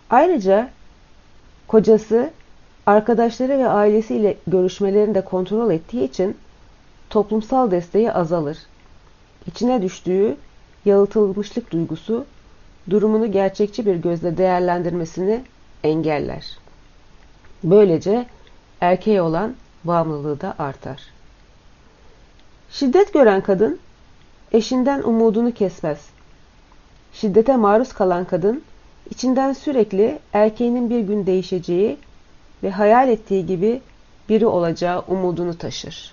Ayrıca kocası arkadaşları ve ailesiyle görüşmelerini de kontrol ettiği için toplumsal desteği azalır. İçine düştüğü yalıtılmışlık duygusu durumunu gerçekçi bir gözle değerlendirmesini engeller. Böylece erkeğe olan bağımlılığı da artar. Şiddet gören kadın eşinden umudunu kesmez. Şiddete maruz kalan kadın içinden sürekli erkeğinin bir gün değişeceği ve hayal ettiği gibi biri olacağı umudunu taşır.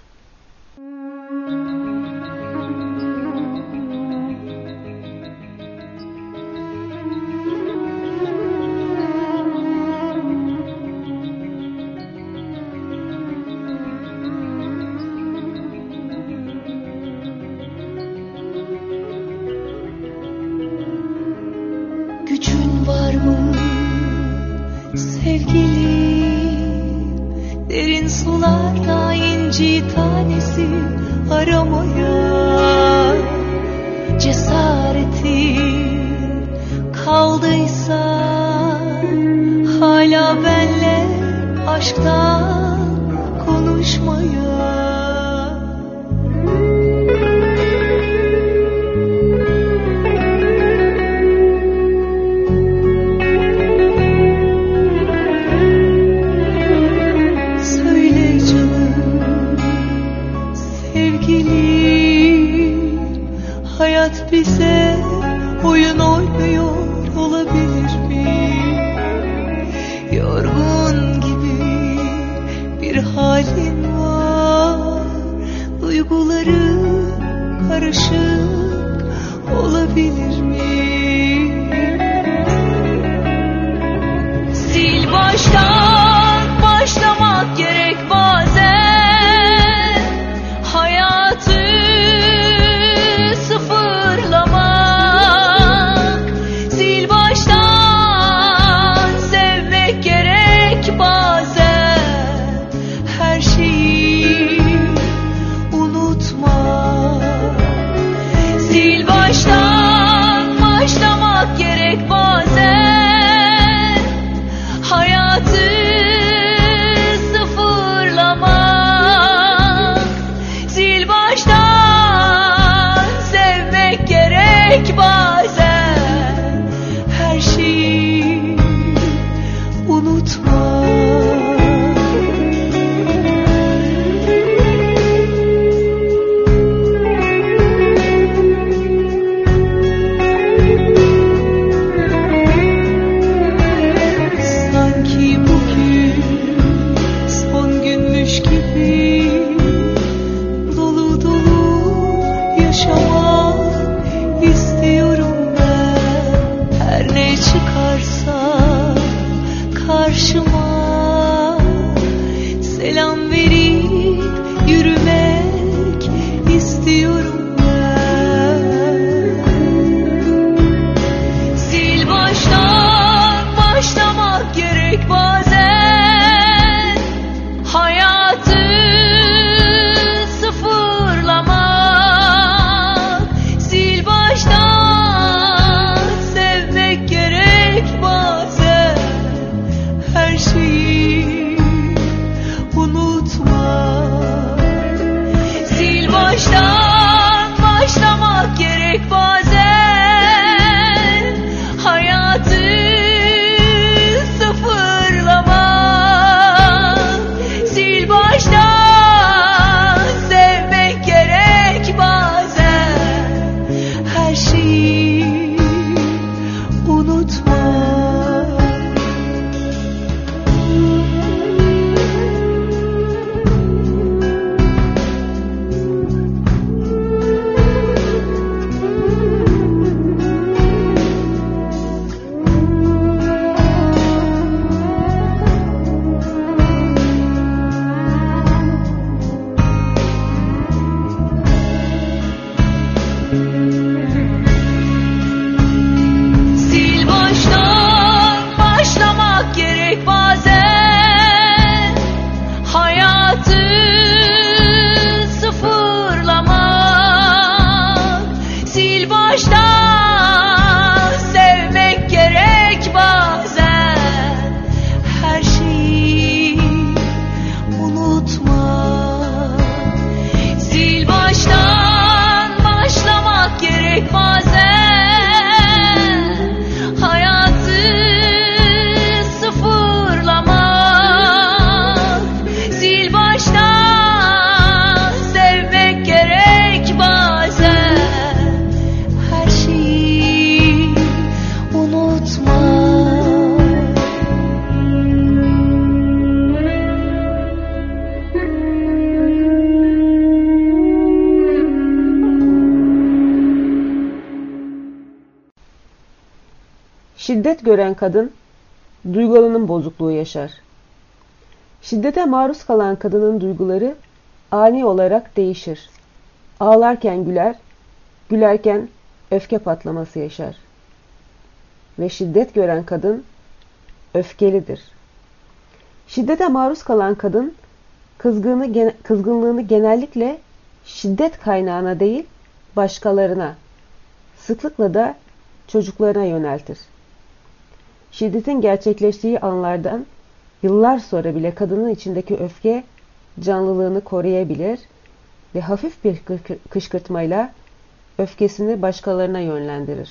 kadın duygu bozukluğu yaşar. Şiddete maruz kalan kadının duyguları ani olarak değişir. Ağlarken güler, gülerken öfke patlaması yaşar. Ve şiddet gören kadın öfkelidir. Şiddete maruz kalan kadın kızgını, kızgınlığını genellikle şiddet kaynağına değil başkalarına, sıklıkla da çocuklarına yöneltir. Şiddetin gerçekleştiği anlardan yıllar sonra bile kadının içindeki öfke canlılığını koruyabilir ve hafif bir kı- kışkırtmayla öfkesini başkalarına yönlendirir.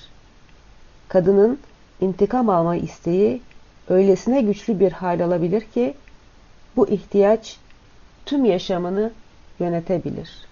Kadının intikam alma isteği öylesine güçlü bir hal alabilir ki bu ihtiyaç tüm yaşamını yönetebilir.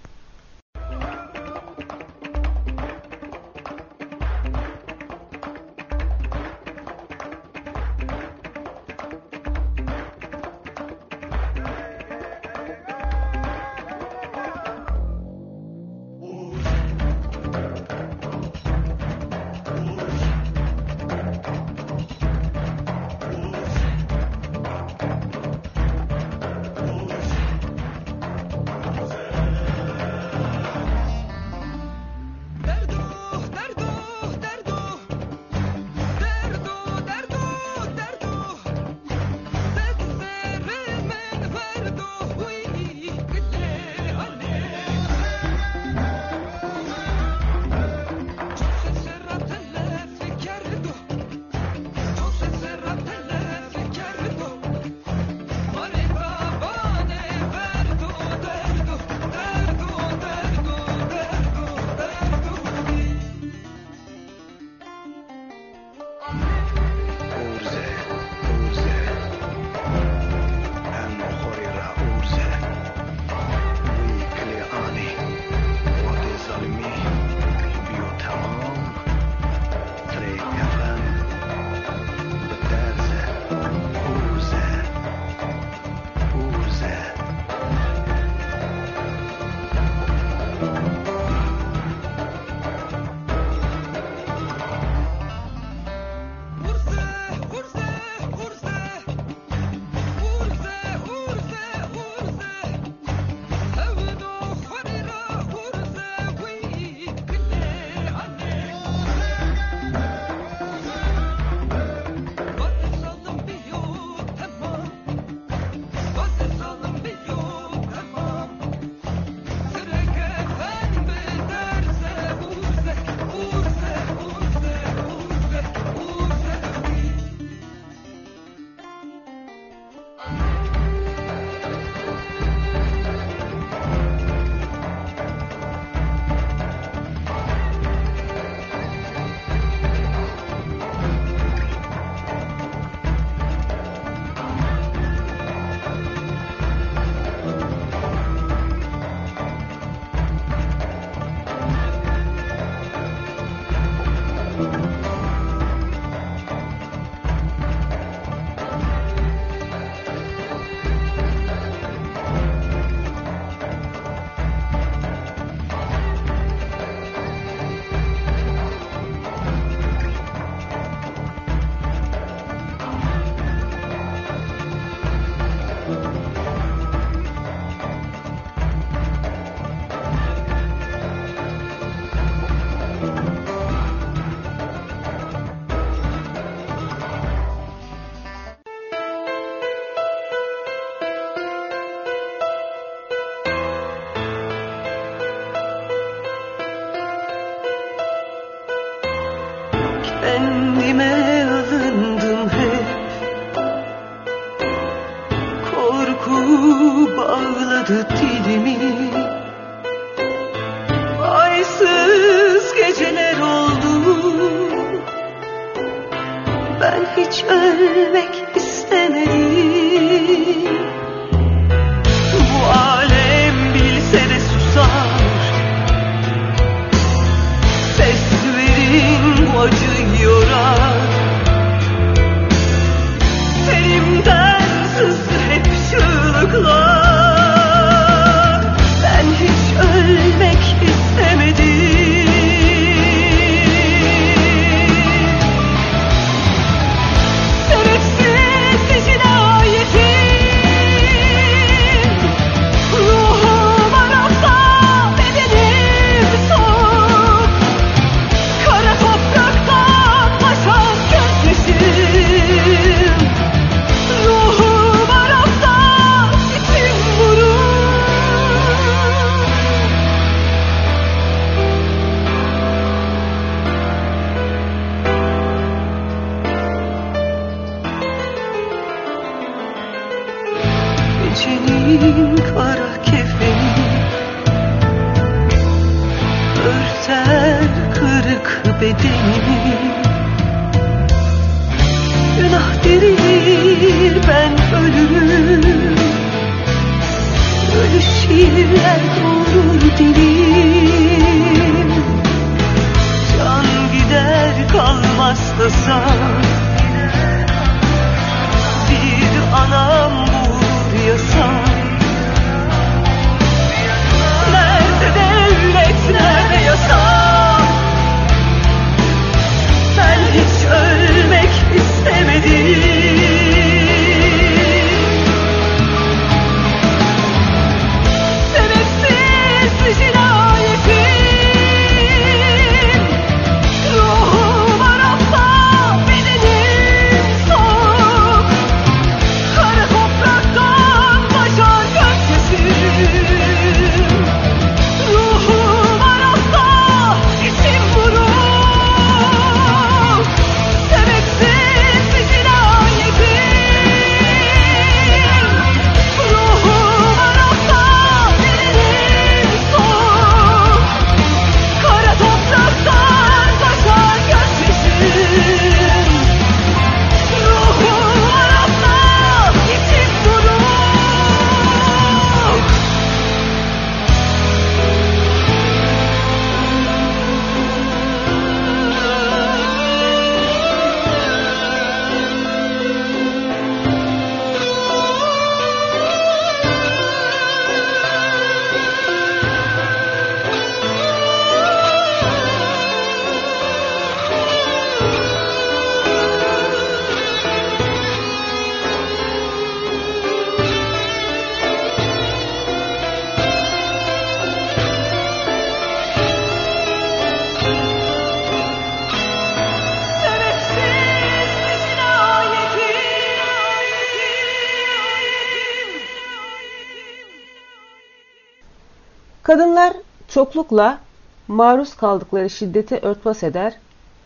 Çoklukla maruz kaldıkları şiddeti örtbas eder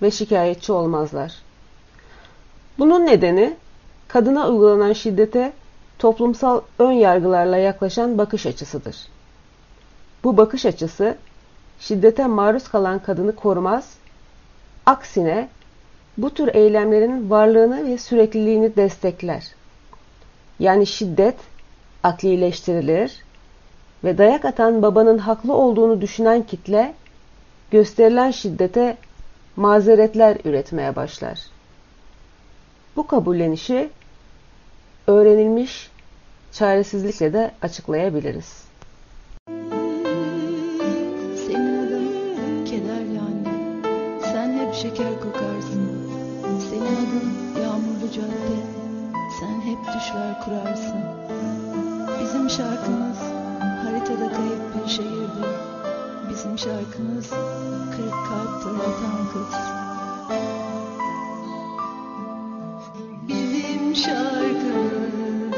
ve şikayetçi olmazlar. Bunun nedeni kadına uygulanan şiddete toplumsal ön yargılarla yaklaşan bakış açısıdır. Bu bakış açısı şiddete maruz kalan kadını korumaz, aksine bu tür eylemlerin varlığını ve sürekliliğini destekler. Yani şiddet aklileştirilir ve dayak atan babanın haklı olduğunu düşünen kitle gösterilen şiddete mazeretler üretmeye başlar. Bu kabullenişi öğrenilmiş çaresizlikle de açıklayabiliriz. Senin adın kederli anne. Sen hep şeker kokarsın. Senin adın yağmurlu cadde. Sen hep düşler kurarsın. Bizim şarkımız haritada kayıp bir şehirde. Bizim şarkımız kırık kalp tırlatan kız. Bizim şarkımız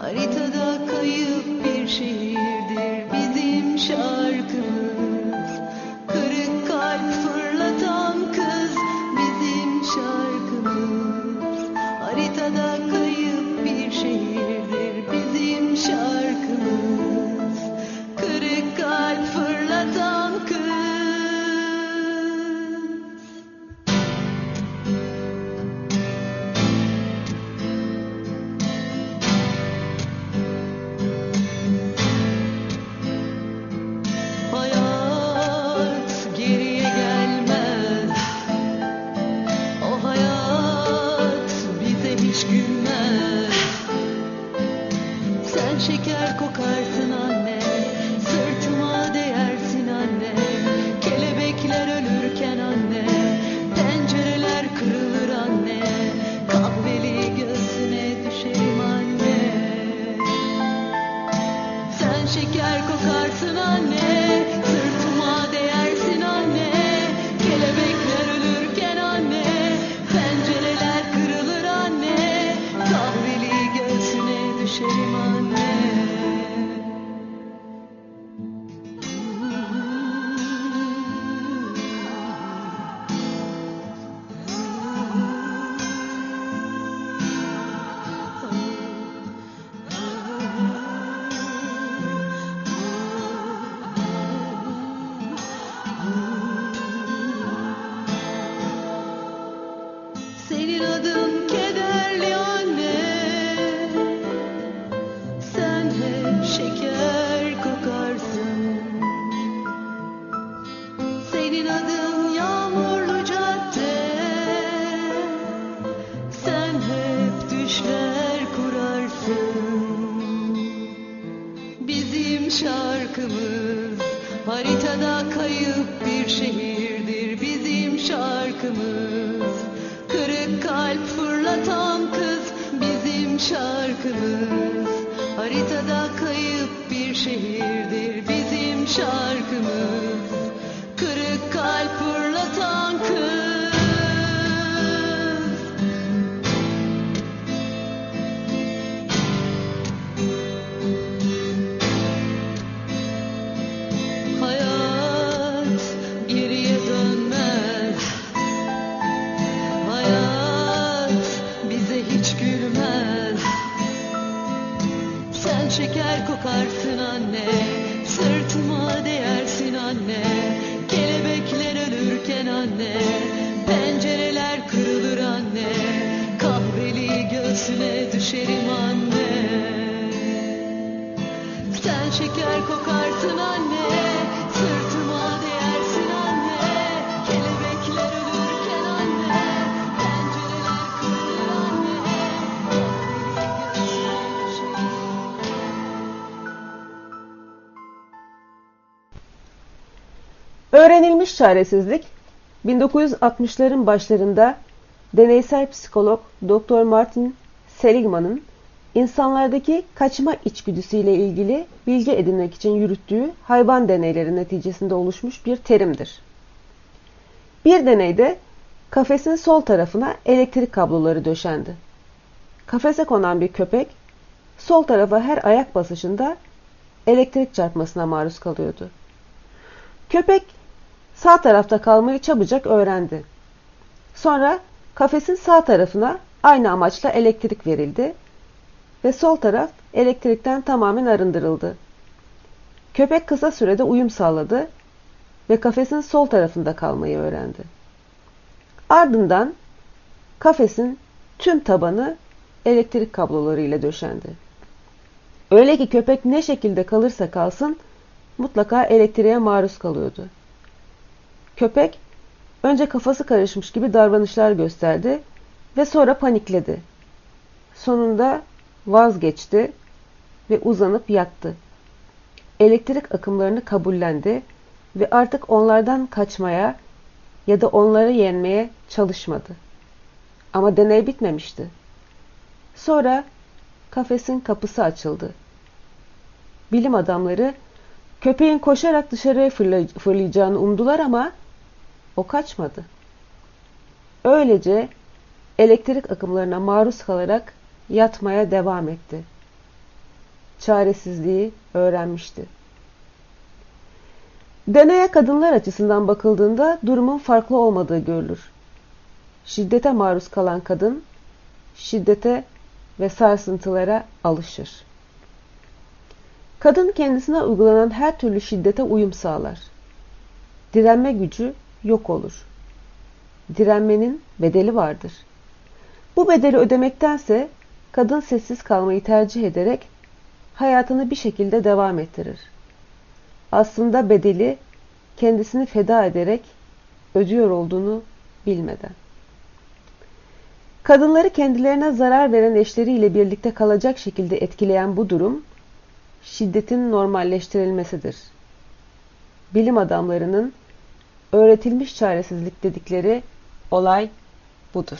haritada kayıp bir şehirdir. Bizim şarkımız kırık kalp fırlatan kız. Bizim şarkımız çaresizlik 1960'ların başlarında deneysel psikolog Dr. Martin Seligman'ın insanlardaki kaçma içgüdüsüyle ilgili bilgi edinmek için yürüttüğü hayvan deneyleri neticesinde oluşmuş bir terimdir. Bir deneyde kafesin sol tarafına elektrik kabloları döşendi. Kafese konan bir köpek sol tarafa her ayak basışında elektrik çarpmasına maruz kalıyordu. Köpek sağ tarafta kalmayı çabucak öğrendi. Sonra kafesin sağ tarafına aynı amaçla elektrik verildi ve sol taraf elektrikten tamamen arındırıldı. Köpek kısa sürede uyum sağladı ve kafesin sol tarafında kalmayı öğrendi. Ardından kafesin tüm tabanı elektrik kabloları ile döşendi. Öyle ki köpek ne şekilde kalırsa kalsın mutlaka elektriğe maruz kalıyordu. Köpek önce kafası karışmış gibi davranışlar gösterdi ve sonra panikledi. Sonunda vazgeçti ve uzanıp yattı. Elektrik akımlarını kabullendi ve artık onlardan kaçmaya ya da onları yenmeye çalışmadı. Ama deney bitmemişti. Sonra kafesin kapısı açıldı. Bilim adamları köpeğin koşarak dışarıya fırlayacağını umdular ama o kaçmadı. Öylece elektrik akımlarına maruz kalarak yatmaya devam etti. Çaresizliği öğrenmişti. Deneye kadınlar açısından bakıldığında durumun farklı olmadığı görülür. Şiddete maruz kalan kadın, şiddete ve sarsıntılara alışır. Kadın kendisine uygulanan her türlü şiddete uyum sağlar. Direnme gücü yok olur. Direnmenin bedeli vardır. Bu bedeli ödemektense kadın sessiz kalmayı tercih ederek hayatını bir şekilde devam ettirir. Aslında bedeli kendisini feda ederek ödüyor olduğunu bilmeden. Kadınları kendilerine zarar veren eşleriyle birlikte kalacak şekilde etkileyen bu durum, şiddetin normalleştirilmesidir. Bilim adamlarının öğretilmiş çaresizlik dedikleri olay budur.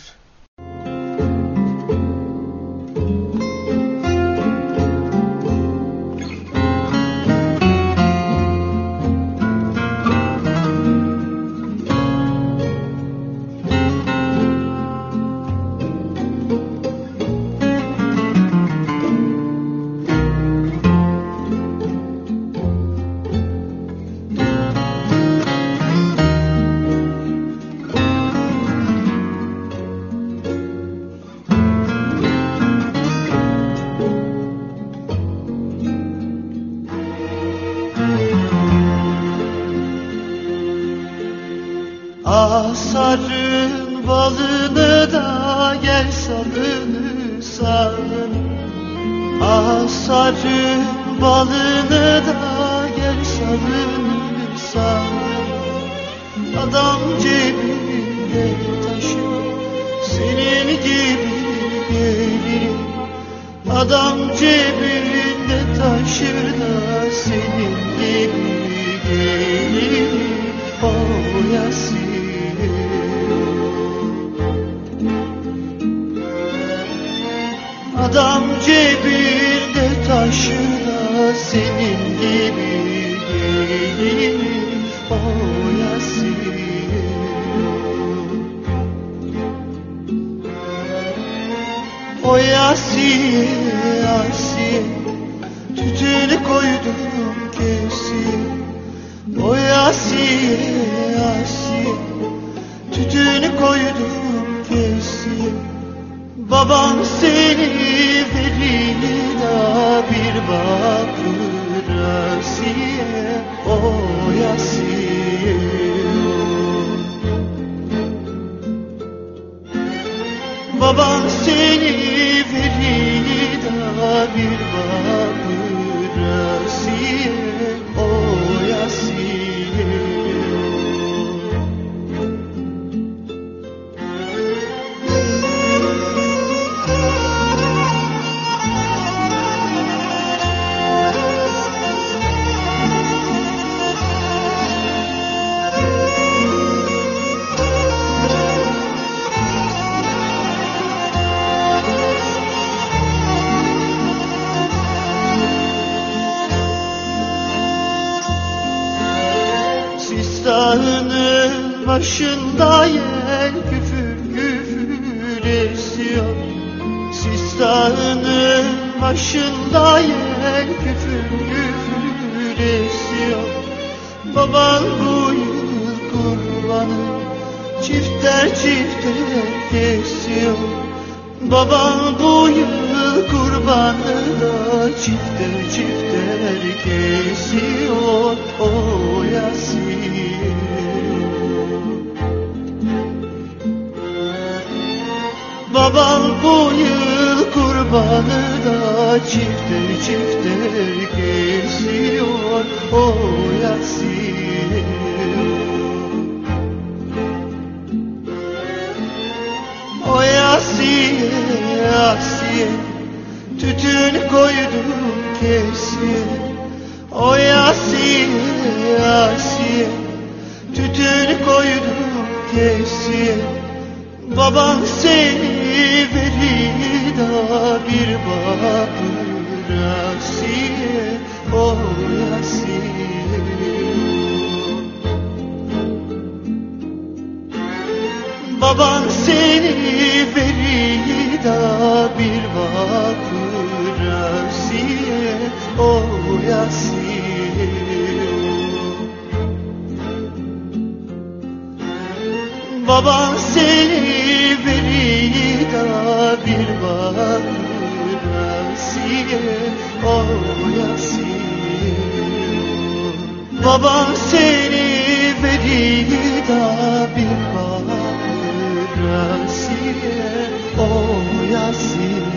Başında yer küfür küfür esiyor. Baban bu yıl kurbanı çifter çifter kesiyor. Baban bu yıl kurbanı da çifter çifter kesiyor. O Yasin. Babam bu yıl kurbanı da çifter çifter kesiyor O Yasin. O Yasin, Yasin Tütün koydum kesin. O Yasin, Yasin Tütün koydum kesin. Baban seni verir da bir bakır Asiye O Yasin Baban seni verir da bir bakır Asiye O Yasin Baban seni verir da bir bakır Asiye O Yasin Baban seni verir da bir bakır Asiye O Yasin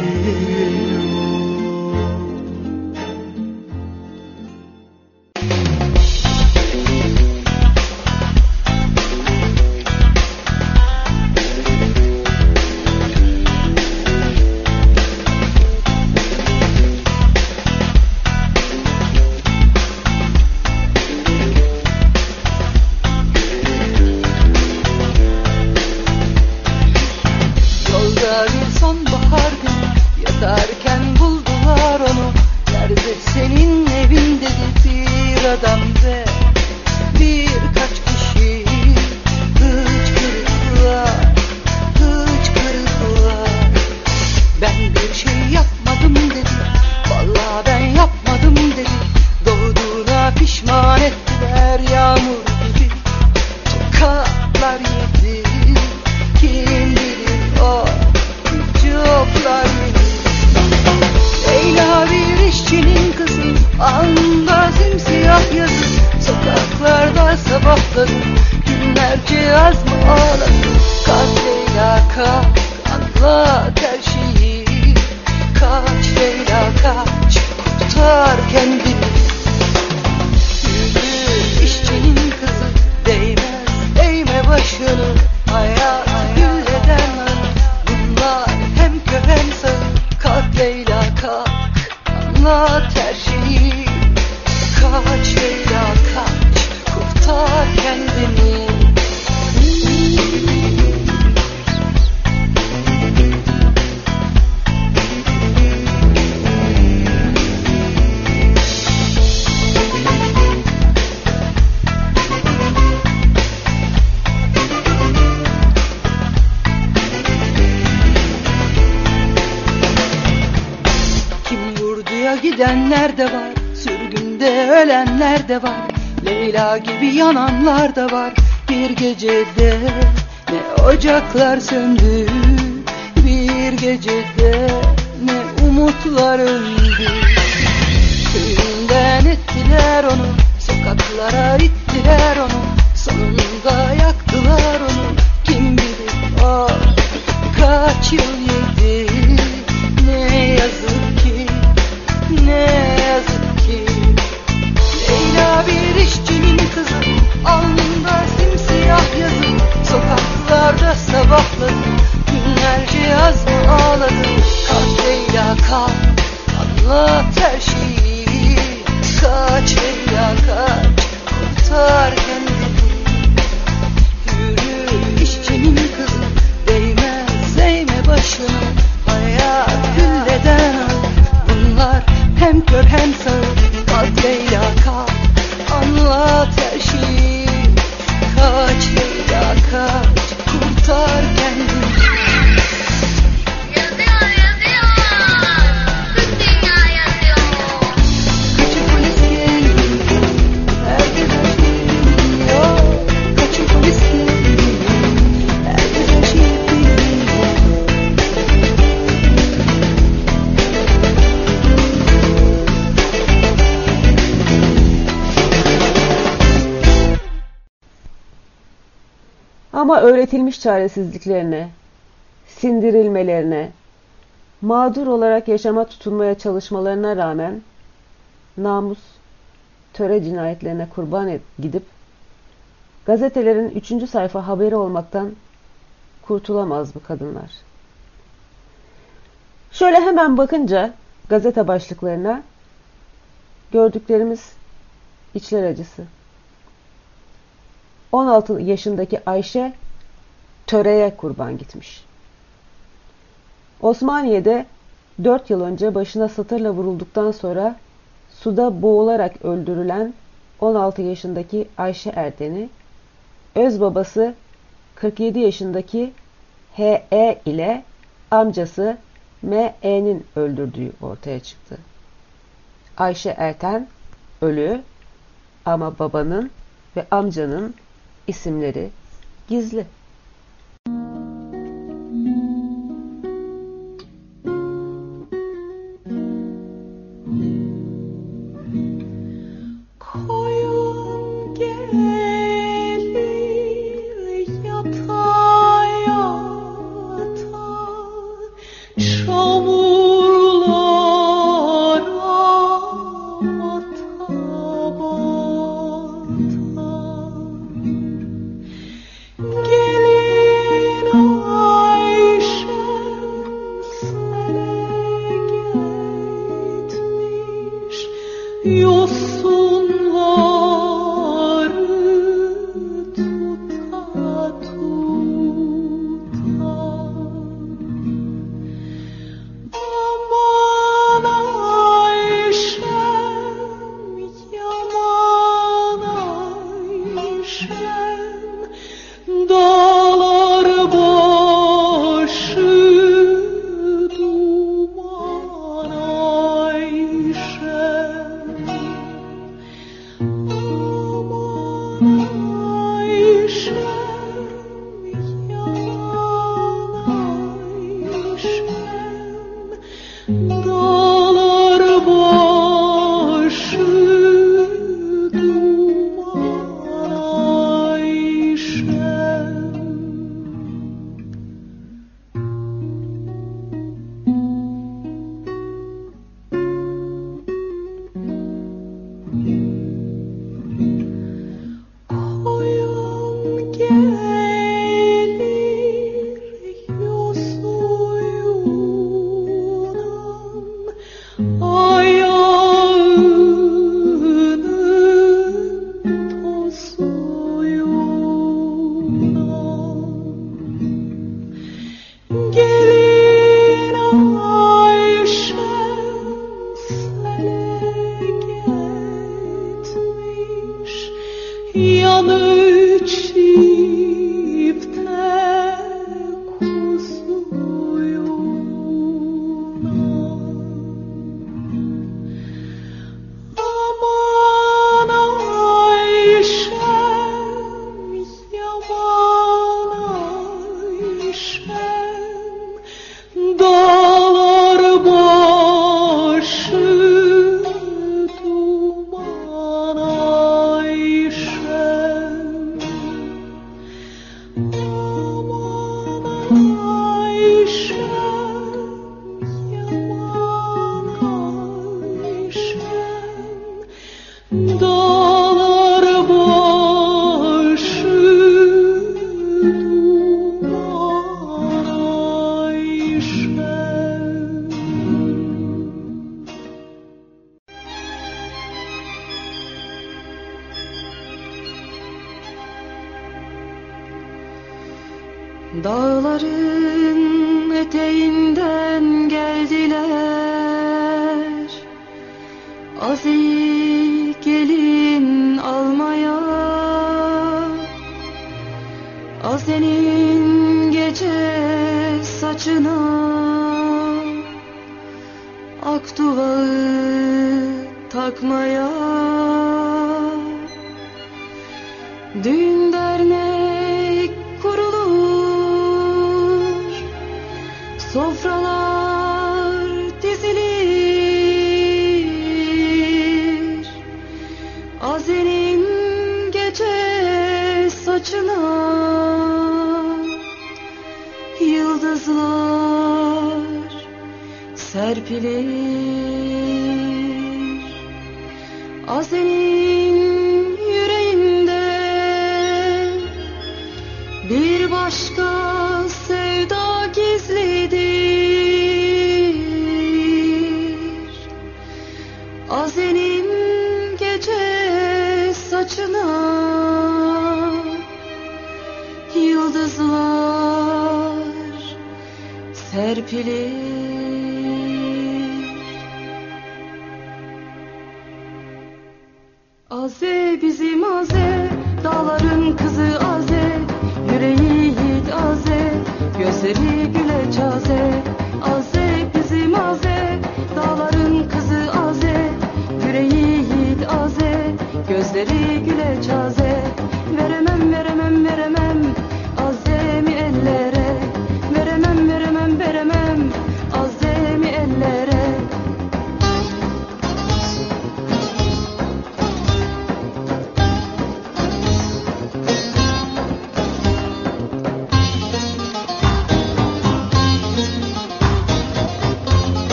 da var Bir gecede. Ne ocaklar söndü çaresizliklerine, sindirilmelerine, mağdur olarak yaşama tutunmaya çalışmalarına rağmen namus, töre cinayetlerine kurban et, gidip gazetelerin üçüncü sayfa haberi olmaktan kurtulamaz bu kadınlar. Şöyle hemen bakınca gazete başlıklarına gördüklerimiz içler acısı. 16 yaşındaki Ayşe töreye kurban gitmiş. Osmaniye'de 4 yıl önce başına satırla vurulduktan sonra suda boğularak öldürülen 16 yaşındaki Ayşe Erden'i öz babası 47 yaşındaki H.E. ile amcası M.E.'nin öldürdüğü ortaya çıktı. Ayşe Erten ölü ama babanın ve amcanın isimleri gizli.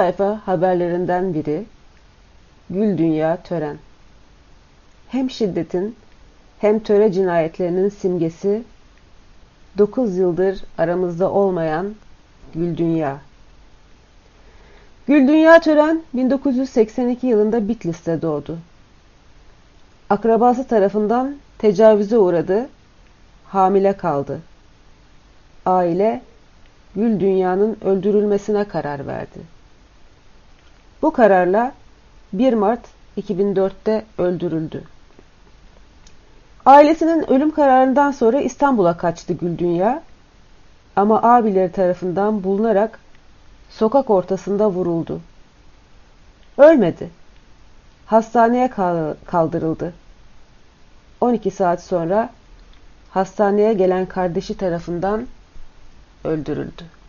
Sayfa haberlerinden biri Gül Dünya Tören. Hem şiddetin hem töre cinayetlerinin simgesi 9 yıldır aramızda olmayan Gül Dünya. Gül Dünya Tören 1982 yılında Bitlis'te doğdu. Akrabası tarafından tecavüze uğradı, hamile kaldı. Aile Gül Dünya'nın öldürülmesine karar verdi. Bu kararla 1 Mart 2004'te öldürüldü. Ailesinin ölüm kararından sonra İstanbul'a kaçtı Gül Dünya ama abileri tarafından bulunarak sokak ortasında vuruldu. Ölmedi. Hastaneye kaldırıldı. 12 saat sonra hastaneye gelen kardeşi tarafından öldürüldü.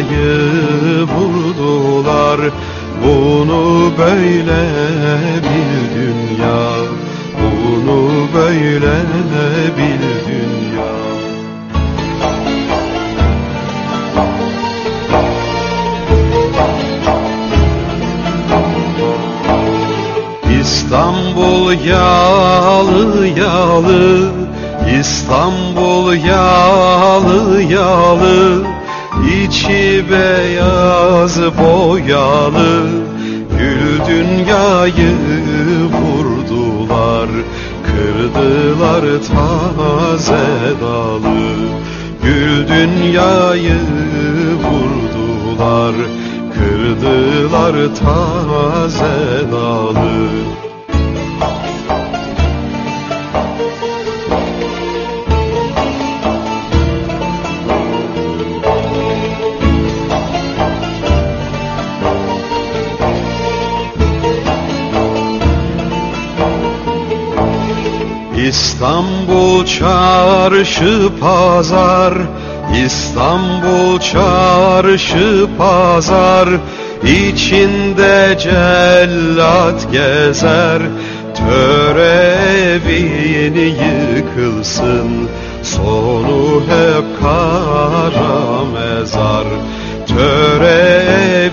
Dünyayı vurdular. Bunu böyle bil dünya. Bunu böyle bil dünya. İstanbul yağlı yağlı İstanbul yağlı yağlı içi beyaz boyalı Gül dünyayı vurdular. Kırdılar taze dalı Gül dünyayı vurdular. Kırdılar taze dalı İstanbul çarşı pazar İstanbul çarşı pazar içinde cellat gezer Törevin yıkılsın Sonu hep kara mezar Törevin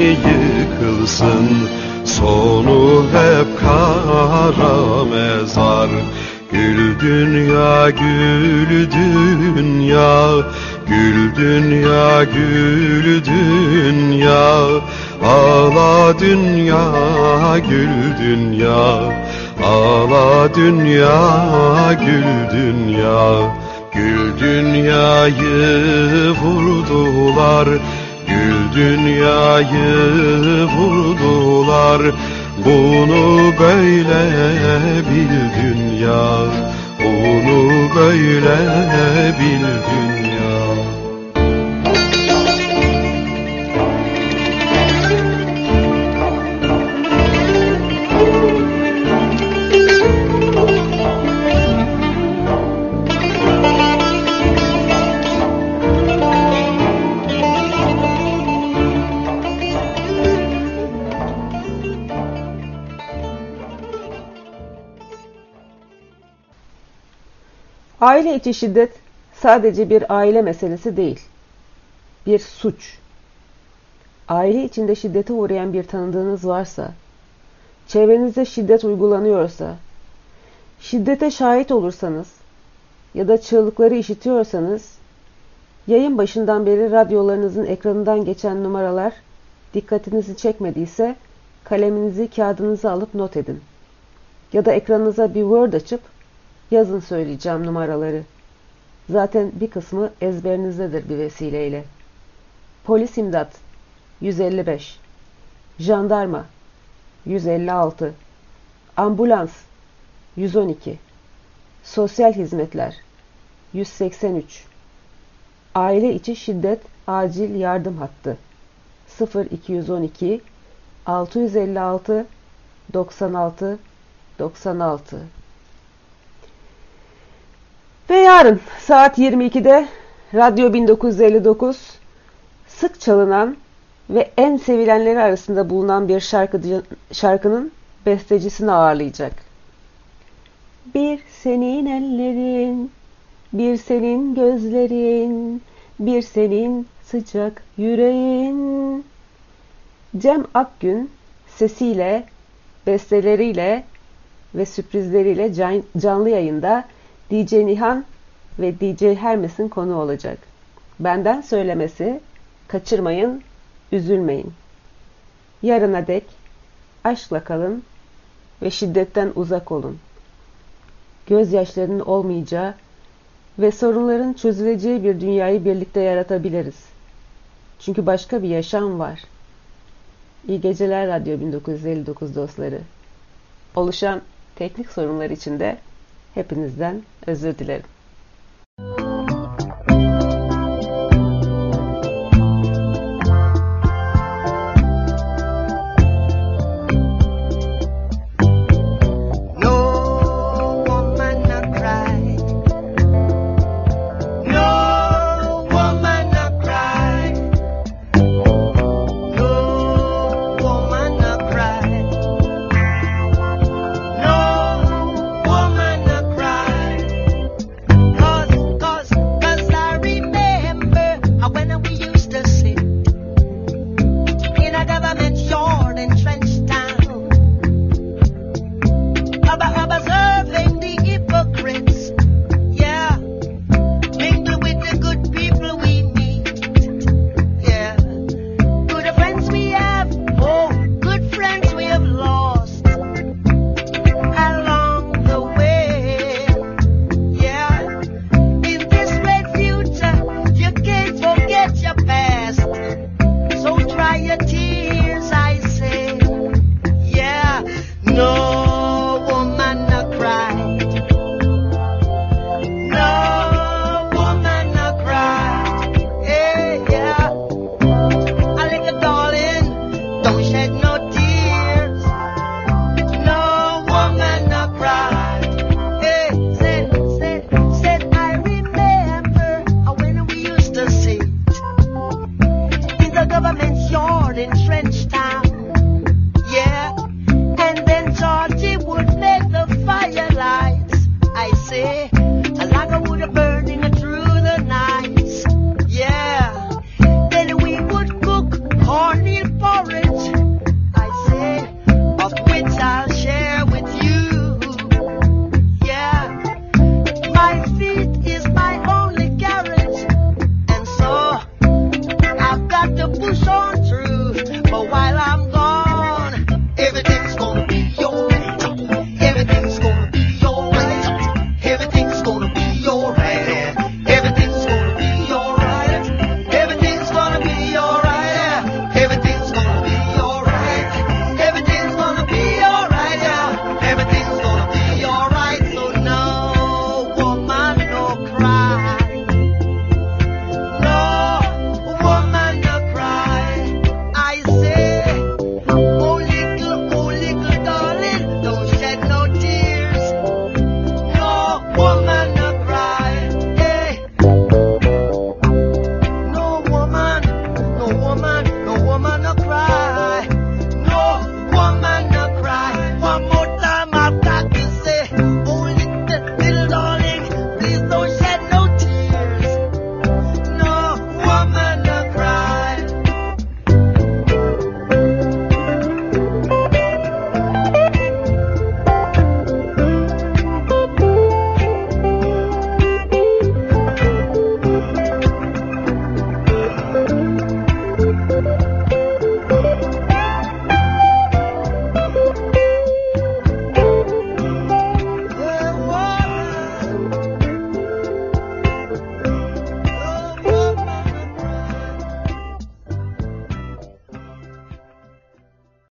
yıkılsın Sonu hep kara mezar. Gül dünya gül dünya. Gül dünya gül dünya. Ağla dünya gül dünya. Ağla dünya gül dünya. Gül dünyayı vurdular Gül dünyayı vurdular. Bunu böyle bil dünya. Bunu böyle bil dünya Aile içi şiddet sadece bir aile meselesi değil. Bir suç. Aile içinde şiddete uğrayan bir tanıdığınız varsa, çevrenizde şiddet uygulanıyorsa, şiddete şahit olursanız ya da çığlıkları işitiyorsanız, yayın başından beri radyolarınızın ekranından geçen numaralar dikkatinizi çekmediyse kaleminizi, kağıdınızı alıp not edin. Ya da ekranınıza bir Word açıp yazın söyleyeceğim numaraları. Zaten bir kısmı ezberinizdedir bir vesileyle. Polis imdat 155 Jandarma 156 Ambulans 112 Sosyal hizmetler 183 Aile içi şiddet acil yardım hattı 0212 656 96 96 Ve yarın saat 22'de Radyo 1959 sık çalınan ve en sevilenleri arasında bulunan bir şarkıcı, şarkının bestecisini ağırlayacak. Bir senin ellerin, bir senin gözlerin, bir senin sıcak yüreğin. Cem Akgün sesiyle, besteleriyle ve sürprizleriyle can, canlı yayında DJ Nihan ve DJ Hermes'in konu olacak. Benden söylemesi, kaçırmayın, üzülmeyin. Yarına dek aşkla kalın ve şiddetten uzak olun. Gözyaşlarının olmayacağı ve sorunların çözüleceği bir dünyayı birlikte yaratabiliriz. Çünkü başka bir yaşam var. İyi geceler Radyo 1959 dostları. Oluşan teknik sorunlar için de hepinizden özür dilerim.